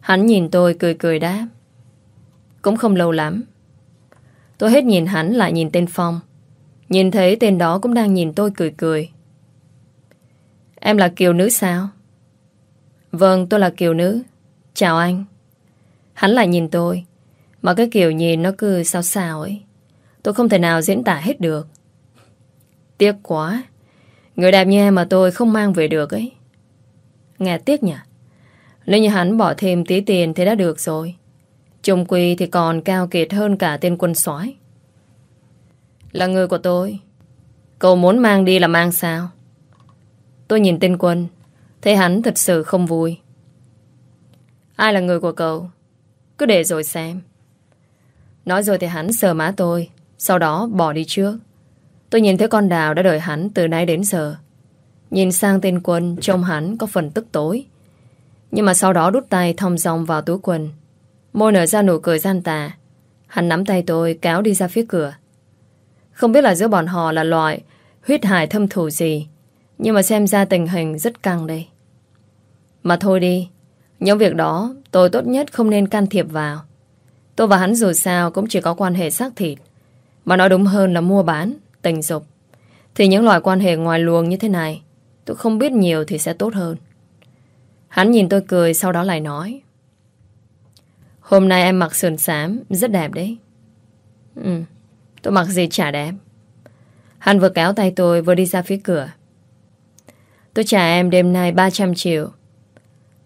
Hắn nhìn tôi cười cười đáp. Cũng không lâu lắm. Tôi hết nhìn hắn lại nhìn tên Phong. Nhìn thấy tên đó cũng đang nhìn tôi cười cười. Em là Kiều Nữ sao? Vâng tôi là Kiều Nữ. Chào anh. Hắn lại nhìn tôi. Mà cái kiểu nhìn nó cứ sao sao ấy. Tôi không thể nào diễn tả hết được. Tiếc quá. Người đẹp như em mà tôi không mang về được ấy. Nghe tiếc nhỉ? Nếu như hắn bỏ thêm tí tiền thì đã được rồi. Trung quy thì còn cao kiệt hơn cả tên quân soái Là người của tôi. Cậu muốn mang đi là mang sao? Tôi nhìn tên quân, thấy hắn thật sự không vui. Ai là người của cậu? Cứ để rồi xem. Nói rồi thì hắn sờ má tôi Sau đó bỏ đi trước Tôi nhìn thấy con đào đã đợi hắn từ nay đến giờ. Nhìn sang tên quân Trông hắn có phần tức tối. Nhưng mà sau đó đút tay thong dong vào túi quần. Môi nở ra nụ cười gian tà. Hắn nắm tay tôi kéo đi ra phía cửa. Không biết là giữa bọn họ là loại Huyết hải thâm thù gì Nhưng mà xem ra tình hình rất căng đây. Mà thôi đi Những việc đó tôi tốt nhất không nên can thiệp vào. Tôi và hắn dù sao Cũng chỉ có quan hệ xác thịt Mà nói đúng hơn là mua bán, tình dục. Thì những loại quan hệ ngoài luồng như thế này, Tôi không biết nhiều thì sẽ tốt hơn. Hắn nhìn tôi cười, Sau đó lại nói, Hôm nay em mặc sườn xám, Rất đẹp đấy. Ừ Tôi mặc gì chả đẹp. Hắn vừa kéo tay tôi, vừa đi ra phía cửa. Tôi trả em đêm nay 300 triệu.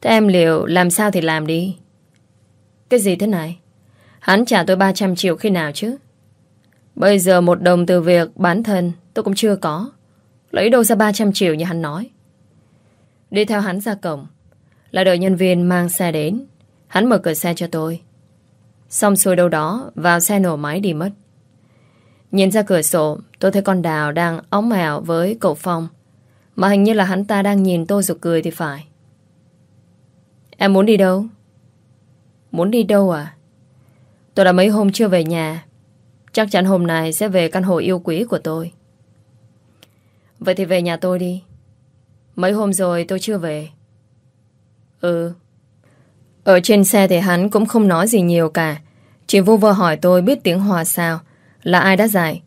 Thế em liệu làm sao thì làm đi? Cái gì thế này? Hắn trả tôi 300 triệu khi nào chứ? Bây giờ một đồng từ việc bán thân, Tôi cũng chưa có. Lấy đâu ra 300 triệu như hắn nói. Đi theo hắn ra cổng. Là đợi nhân viên mang xe đến. Hắn mở cửa xe cho tôi. Xong xuôi đâu đó, Vào xe nổ máy đi mất. Nhìn ra cửa sổ, Tôi thấy con đào đang óng mèo với cậu Phong. Mà hình như là hắn ta đang nhìn tôi rồi cười thì phải. Em muốn đi đâu? Muốn đi đâu à? Tôi đã mấy hôm chưa về nhà Chắc chắn hôm nay sẽ về căn hộ yêu quý của tôi. Vậy thì về nhà tôi đi. Mấy hôm rồi tôi chưa về. Ừ. Ở trên xe thì hắn cũng không nói gì nhiều cả. Chỉ vô vơ hỏi tôi biết tiếng Hòa sao, Là ai đã dạy?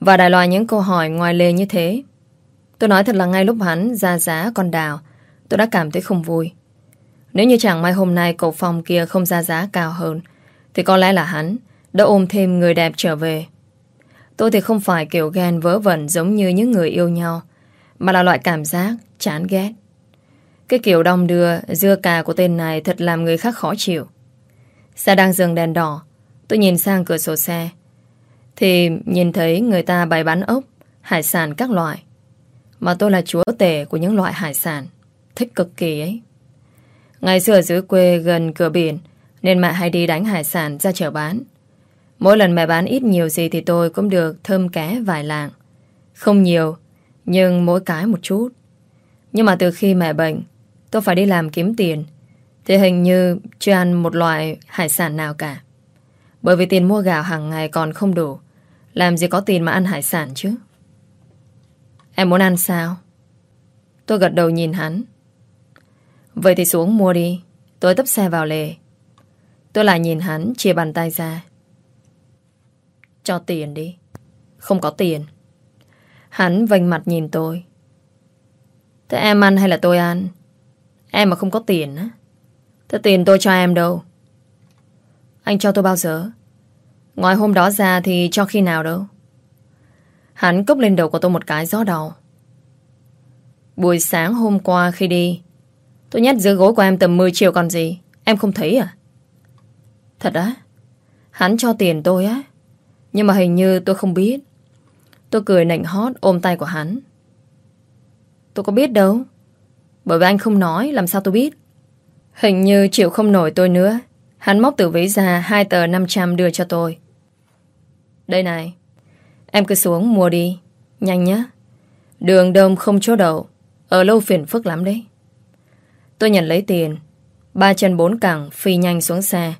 Và đại loại những câu hỏi ngoài lề như thế. Tôi nói thật là ngay lúc hắn ra giá con đào, Tôi đã cảm thấy không vui. Nếu như chẳng may hôm nay cậu phòng kia không ra giá cao hơn, Thì có lẽ là hắn đã ôm thêm người đẹp trở về. Tôi thì không phải kiểu ghen vớ vẩn Giống như những người yêu nhau, Mà là loại cảm giác chán ghét. Cái kiểu đong đưa, Dưa cà của tên này thật làm người khác khó chịu. Xe đang dừng đèn đỏ, Tôi nhìn sang cửa sổ xe. Thì nhìn thấy người ta bày bán ốc, Hải sản các loại. Mà tôi là chúa tể của những loại hải sản, Thích cực kỳ ấy. Ngày xưa ở dưới quê gần cửa biển, Nên mẹ hay đi đánh hải sản ra chợ bán. Mỗi lần mẹ bán ít nhiều gì Thì tôi cũng được thơm ké vài lạng. Không nhiều, Nhưng mỗi cái một chút. Nhưng mà từ khi mẹ bệnh, Tôi phải đi làm kiếm tiền. Thì hình như chưa ăn một loại hải sản nào cả. Bởi vì tiền mua gạo hàng ngày còn không đủ, Làm gì có tiền mà ăn hải sản chứ? Em muốn ăn sao? Tôi gật đầu nhìn hắn. Vậy thì xuống mua đi, Tôi tấp xe vào lề. Tôi lại nhìn hắn, chia bàn tay ra. Cho tiền đi. Không có tiền. Hắn vênh mặt nhìn tôi. Thế em ăn hay là tôi ăn? Em mà không có tiền á. Thế tiền tôi cho em đâu? Anh cho tôi bao giờ? Ngoài hôm đó ra thì cho khi nào đâu? Hắn cốc lên đầu của tôi một cái gió đầu Buổi sáng hôm qua khi đi, Tôi nhét dưới gối của em tầm 10 triệu còn gì? Em không thấy à? Thật á? Hắn cho tiền tôi á. Nhưng mà hình như tôi không biết. Tôi cười nạnh hót ôm tay của hắn. Tôi có biết đâu. Bởi vì anh không nói, Làm sao tôi biết? Hình như chịu không nổi tôi nữa. Hắn móc từ ví ra hai tờ 500 đưa cho tôi. Đây này. Em cứ xuống, mua đi. Nhanh nhé Đường đông không chỗ đậu. Ở lâu phiền phức lắm đấy. Tôi nhận lấy tiền. Ba chân bốn cẳng phi nhanh xuống xe.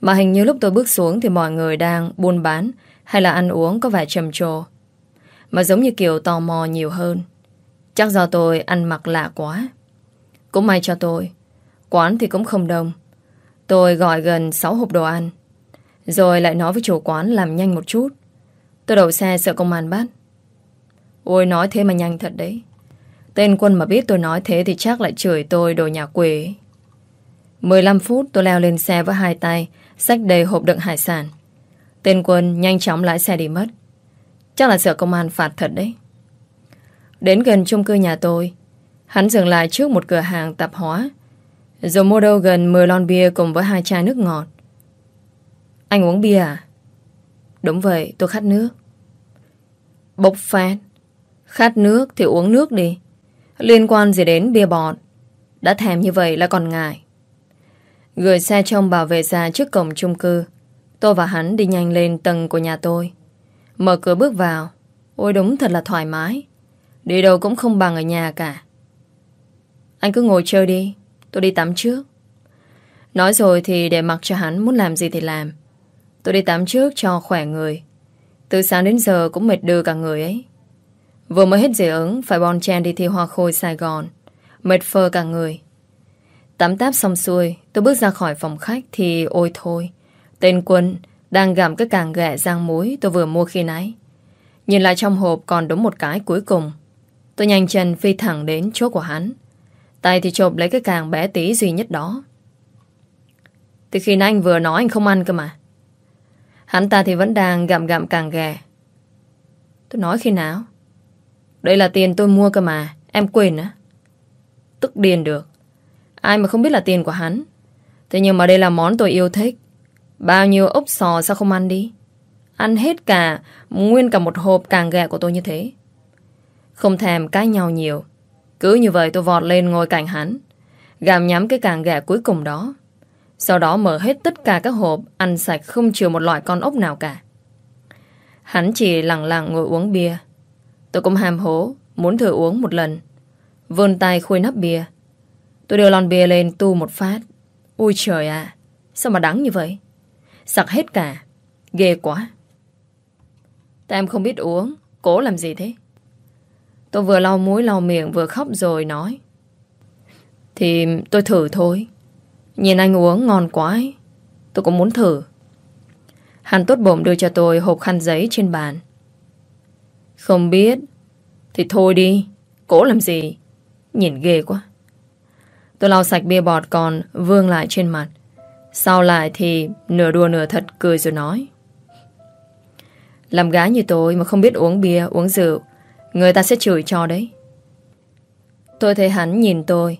Mà hình như lúc tôi bước xuống Thì mọi người đang buôn bán Hay là ăn uống có vẻ trầm trồ, Mà giống như kiểu tò mò nhiều hơn. Chắc do tôi ăn mặc lạ quá. Cũng may cho tôi, Quán thì cũng không đông. Tôi gọi gần 6 hộp đồ ăn, Rồi lại nói với chủ quán làm nhanh một chút. Tôi đậu xe sợ công an bắt. Ôi, nói thế mà nhanh thật đấy. Tên quân mà biết tôi nói thế Thì chắc lại chửi tôi đồ nhà quê. 15 phút tôi leo lên xe với hai tay Xách đầy hộp đựng hải sản. Tên quân nhanh chóng lái xe đi mất. Chắc là sợ công an phạt thật đấy. Đến gần chung cư nhà tôi, Hắn dừng lại trước một cửa hàng tạp hóa, Rồi mua đâu gần 10 lon bia Cùng với hai chai nước ngọt. Anh uống bia à? Đúng vậy, tôi khát nước. Bốc phát Khát nước thì uống nước đi. Liên quan gì đến bia bọt? Đã thèm như vậy là còn ngại. Gửi xe trong bảo vệ ra trước cổng chung cư Tôi và hắn đi nhanh lên tầng của nhà tôi. Mở cửa bước vào. Ôi đúng thật là thoải mái. Đi đâu cũng không bằng ở nhà cả. Anh cứ ngồi chơi đi. Tôi đi tắm trước. Nói rồi thì để mặc cho hắn muốn làm gì thì làm. Tôi đi tắm trước cho khỏe người. Từ sáng đến giờ cũng mệt đưa cả người ấy. Vừa mới hết dị ứng, Phải bon chen đi thi hoa khôi Sài Gòn Mệt phơ cả người Tắm táp xong xuôi, Tôi bước ra khỏi phòng khách Thì ôi thôi. Tên quân đang gặm cái càng ghẹ rang muối Tôi vừa mua khi nãy. Nhìn lại trong hộp còn đúng một cái cuối cùng. Tôi nhanh chân phi thẳng đến chỗ của hắn. Tay thì chộp lấy cái càng bé tí duy nhất đó. Từ khi nãy anh vừa nói anh không ăn cơ mà. Hắn ta thì vẫn đang gặm gặm càng ghẹ. Tôi nói khi nào? Đây là tiền tôi mua cơ mà, Em quên á. Tức điên được. Ai mà không biết là tiền của hắn. Thế nhưng mà đây là món tôi yêu thích. Bao nhiêu ốc sò sao không ăn đi? Ăn hết cả, Nguyên cả một hộp càng ghẹ của tôi như thế. Không thèm cái nhau nhiều. Cứ như vậy tôi vọt lên ngồi cạnh hắn Gàm nhắm cái càng ghẹ cuối cùng đó. Sau đó mở hết tất cả các hộp, Ăn sạch không chừa một loại con ốc nào cả. Hắn chỉ lặng lặng ngồi uống bia. Tôi cũng ham hố, Muốn thử uống một lần. Vươn tay khui nắp bia. Tôi đưa lon bia lên tu một phát. Ui trời ạ, Sao mà đắng như vậy? Sặc hết cả, Ghê quá. Tại em không biết uống, Cố làm gì thế? Tôi vừa lau mũi lau miệng vừa khóc rồi nói. Thì tôi thử thôi. Nhìn anh uống ngon quá ấy. Tôi cũng muốn thử. Hắn tốt bụng đưa cho tôi hộp khăn giấy trên bàn. Không biết, Thì thôi đi, Cố làm gì? Nhìn ghê quá. Tôi lau sạch bia bọt còn vương lại trên mặt. Sau lại thì nửa đùa nửa thật cười rồi nói. Làm gái như tôi mà không biết uống bia, uống rượu Người ta sẽ chửi cho đấy. Tôi thấy hắn nhìn tôi.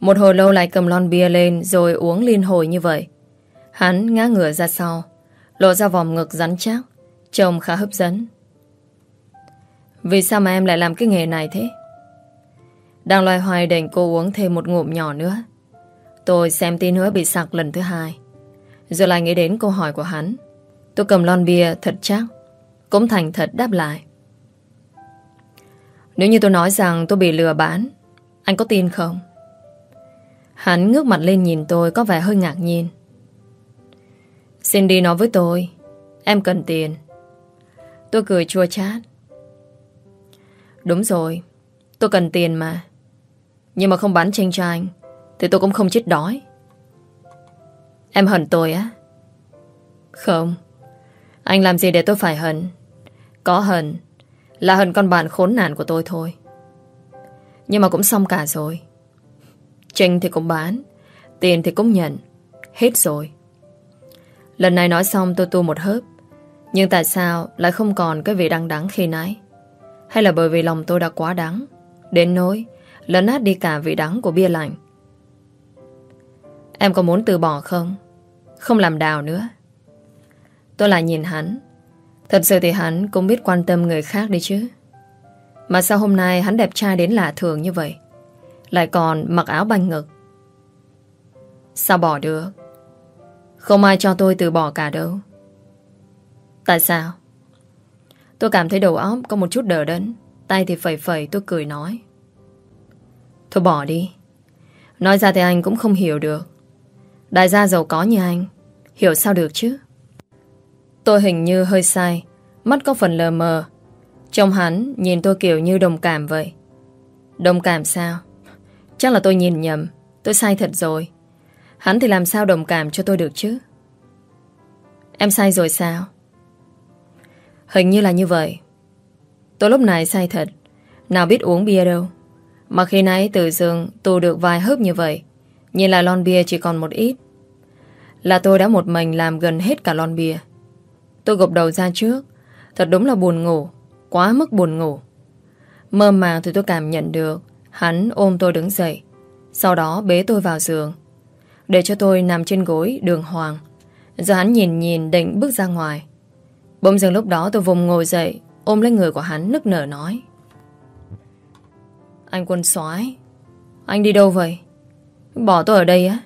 Một hồi lâu lại cầm lon bia lên Rồi uống liên hồi như vậy. Hắn ngã ngửa ra sau Lộ ra vòng ngực rắn chắc Trông khá hấp dẫn. Vì sao mà em lại làm cái nghề này thế? Đang loay hoay đành cô uống thêm một ngụm nhỏ nữa. Tôi xem tin nữa bị sặc lần thứ hai. Rồi lại nghĩ đến câu hỏi của hắn. Tôi cầm lon bia thật chắc. Cũng thành thật đáp lại. Nếu như tôi nói rằng tôi bị lừa bán, anh có tin không? Hắn ngước mặt lên nhìn tôi có vẻ hơi ngạc nhiên. Cindy nói với tôi, em cần tiền. Tôi cười chua chát. Đúng rồi Tôi cần tiền mà nhưng mà không bán tranh cho anh, Thì tôi cũng không chết đói. Em hận tôi á? Không. Anh làm gì để tôi phải hận? Có hận Là hận con bạn khốn nạn của tôi thôi. Nhưng mà cũng xong cả rồi. Tranh thì cũng bán, Tiền thì cũng nhận. Hết rồi. Lần này nói xong tôi tu một hớp. Nhưng tại sao lại không còn cái vị đắng đắng khi nãy? Hay là bởi vì lòng tôi đã quá đắng, Đến nỗi Lấn át đi cả vị đắng của bia lạnh. Em có muốn từ bỏ không? Không làm đào nữa. Tôi lại nhìn hắn. Thật sự thì hắn cũng biết quan tâm người khác đi chứ. Mà sao hôm nay hắn đẹp trai đến lạ thường như vậy? Lại còn mặc áo banh ngực. Sao bỏ được? Không ai cho tôi từ bỏ cả đâu. Tại sao? Tôi cảm thấy đầu óc có một chút đờ đẫn. Tay thì phẩy phẩy tôi cười nói. Thôi bỏ đi. Nói ra thì anh cũng không hiểu được. Đại gia giàu có như anh, Hiểu sao được chứ? Tôi hình như hơi sai, Mắt có phần lờ mờ. Trông hắn nhìn tôi kiểu như đồng cảm vậy. Đồng cảm sao? Chắc là tôi nhìn nhầm, Tôi sai thật rồi. Hắn thì làm sao đồng cảm cho tôi được chứ? Em sai rồi sao? Hình như là như vậy. Tôi lúc này sai thật. Nào biết uống bia đâu. Mà khi nãy từ giường tù được vài hớp như vậy, Nhìn lại lon bia chỉ còn một ít. Là tôi đã một mình làm gần hết cả lon bia. Tôi gục đầu ra trước, Thật đúng là buồn ngủ, Quá mức buồn ngủ. Mơ màng thì tôi cảm nhận được Hắn ôm tôi đứng dậy, Sau đó bế tôi vào giường, Để cho tôi nằm trên gối đường hoàng. Giờ hắn nhìn nhìn định bước ra ngoài. Bỗng dưng lúc đó tôi vùng ngồi dậy, Ôm lấy người của hắn nức nở nói. Anh quân soái. Anh đi đâu vậy? Bỏ tôi ở đây á.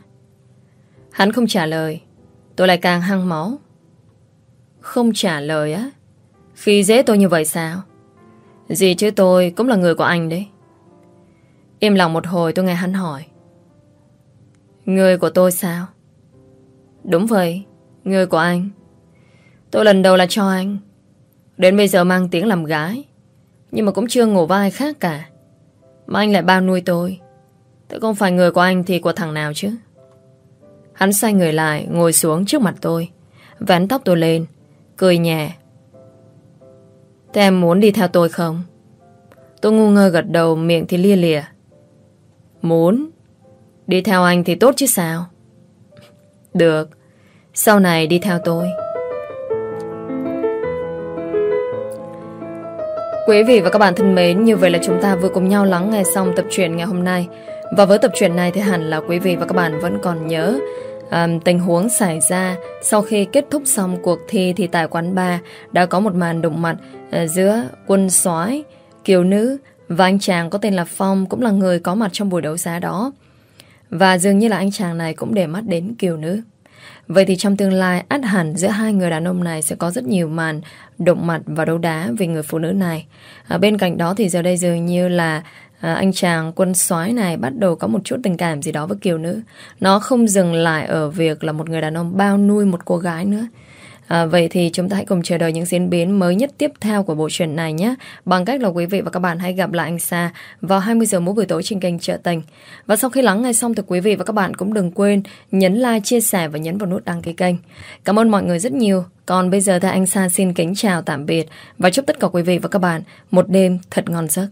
Hắn không trả lời. Tôi lại càng hăng máu. Không trả lời á? Khi dễ tôi như vậy sao? Gì chứ tôi cũng là người của anh đấy. Im lặng một hồi tôi nghe hắn hỏi. Người của tôi sao? Đúng vậy, Người của anh. Tôi lần đầu là cho anh. Đến bây giờ mang tiếng làm gái. Nhưng mà cũng chưa ngủ vai khác cả. Mà anh lại bao nuôi tôi. Tôi không phải người của anh thì của thằng nào chứ? Hắn xoay người lại, Ngồi xuống trước mặt tôi, Vén tóc tôi lên, Cười nhẹ. Thế em muốn đi theo tôi không? Tôi ngu ngơ gật đầu, Miệng thì lia lìa Muốn? Đi theo anh thì tốt chứ sao? *laughs* Được. Sau này đi theo tôi. Quý vị và các bạn thân mến, như vậy là chúng ta vừa cùng nhau lắng nghe xong tập truyện ngày hôm nay. Và với tập truyện này thì hẳn là quý vị và các bạn vẫn còn nhớ um, tình huống xảy ra sau khi kết thúc xong cuộc thi thì tại quán bar đã có một màn đụng mặt uh, giữa quân soái kiều nữ và anh chàng có tên là Phong cũng là người có mặt trong buổi đấu giá đó. Và dường như là anh chàng này cũng để mắt đến kiều nữ. Vậy thì trong tương lai át hẳn giữa hai người đàn ông này sẽ có rất nhiều màn động mặt và đấu đá vì người phụ nữ này. À, bên cạnh đó thì giờ đây dường như là à, anh chàng quân soái này bắt đầu có một chút tình cảm gì đó với kiều nữ. Nó không dừng lại ở việc là một người đàn ông bao nuôi một cô gái nữa. À, vậy thì chúng ta hãy cùng chờ đợi những diễn biến mới nhất tiếp theo của bộ truyện này nhé. Bằng cách là quý vị và các bạn hãy gặp lại anh Sa vào 20 giờ mỗi buổi tối trên kênh Trợ Tình. Và sau khi lắng nghe xong thì quý vị và các bạn cũng đừng quên nhấn like, chia sẻ và nhấn vào nút đăng ký kênh. Cảm ơn mọi người rất nhiều. Còn bây giờ thì anh Sa xin kính chào tạm biệt và chúc tất cả quý vị và các bạn một đêm thật ngon giấc.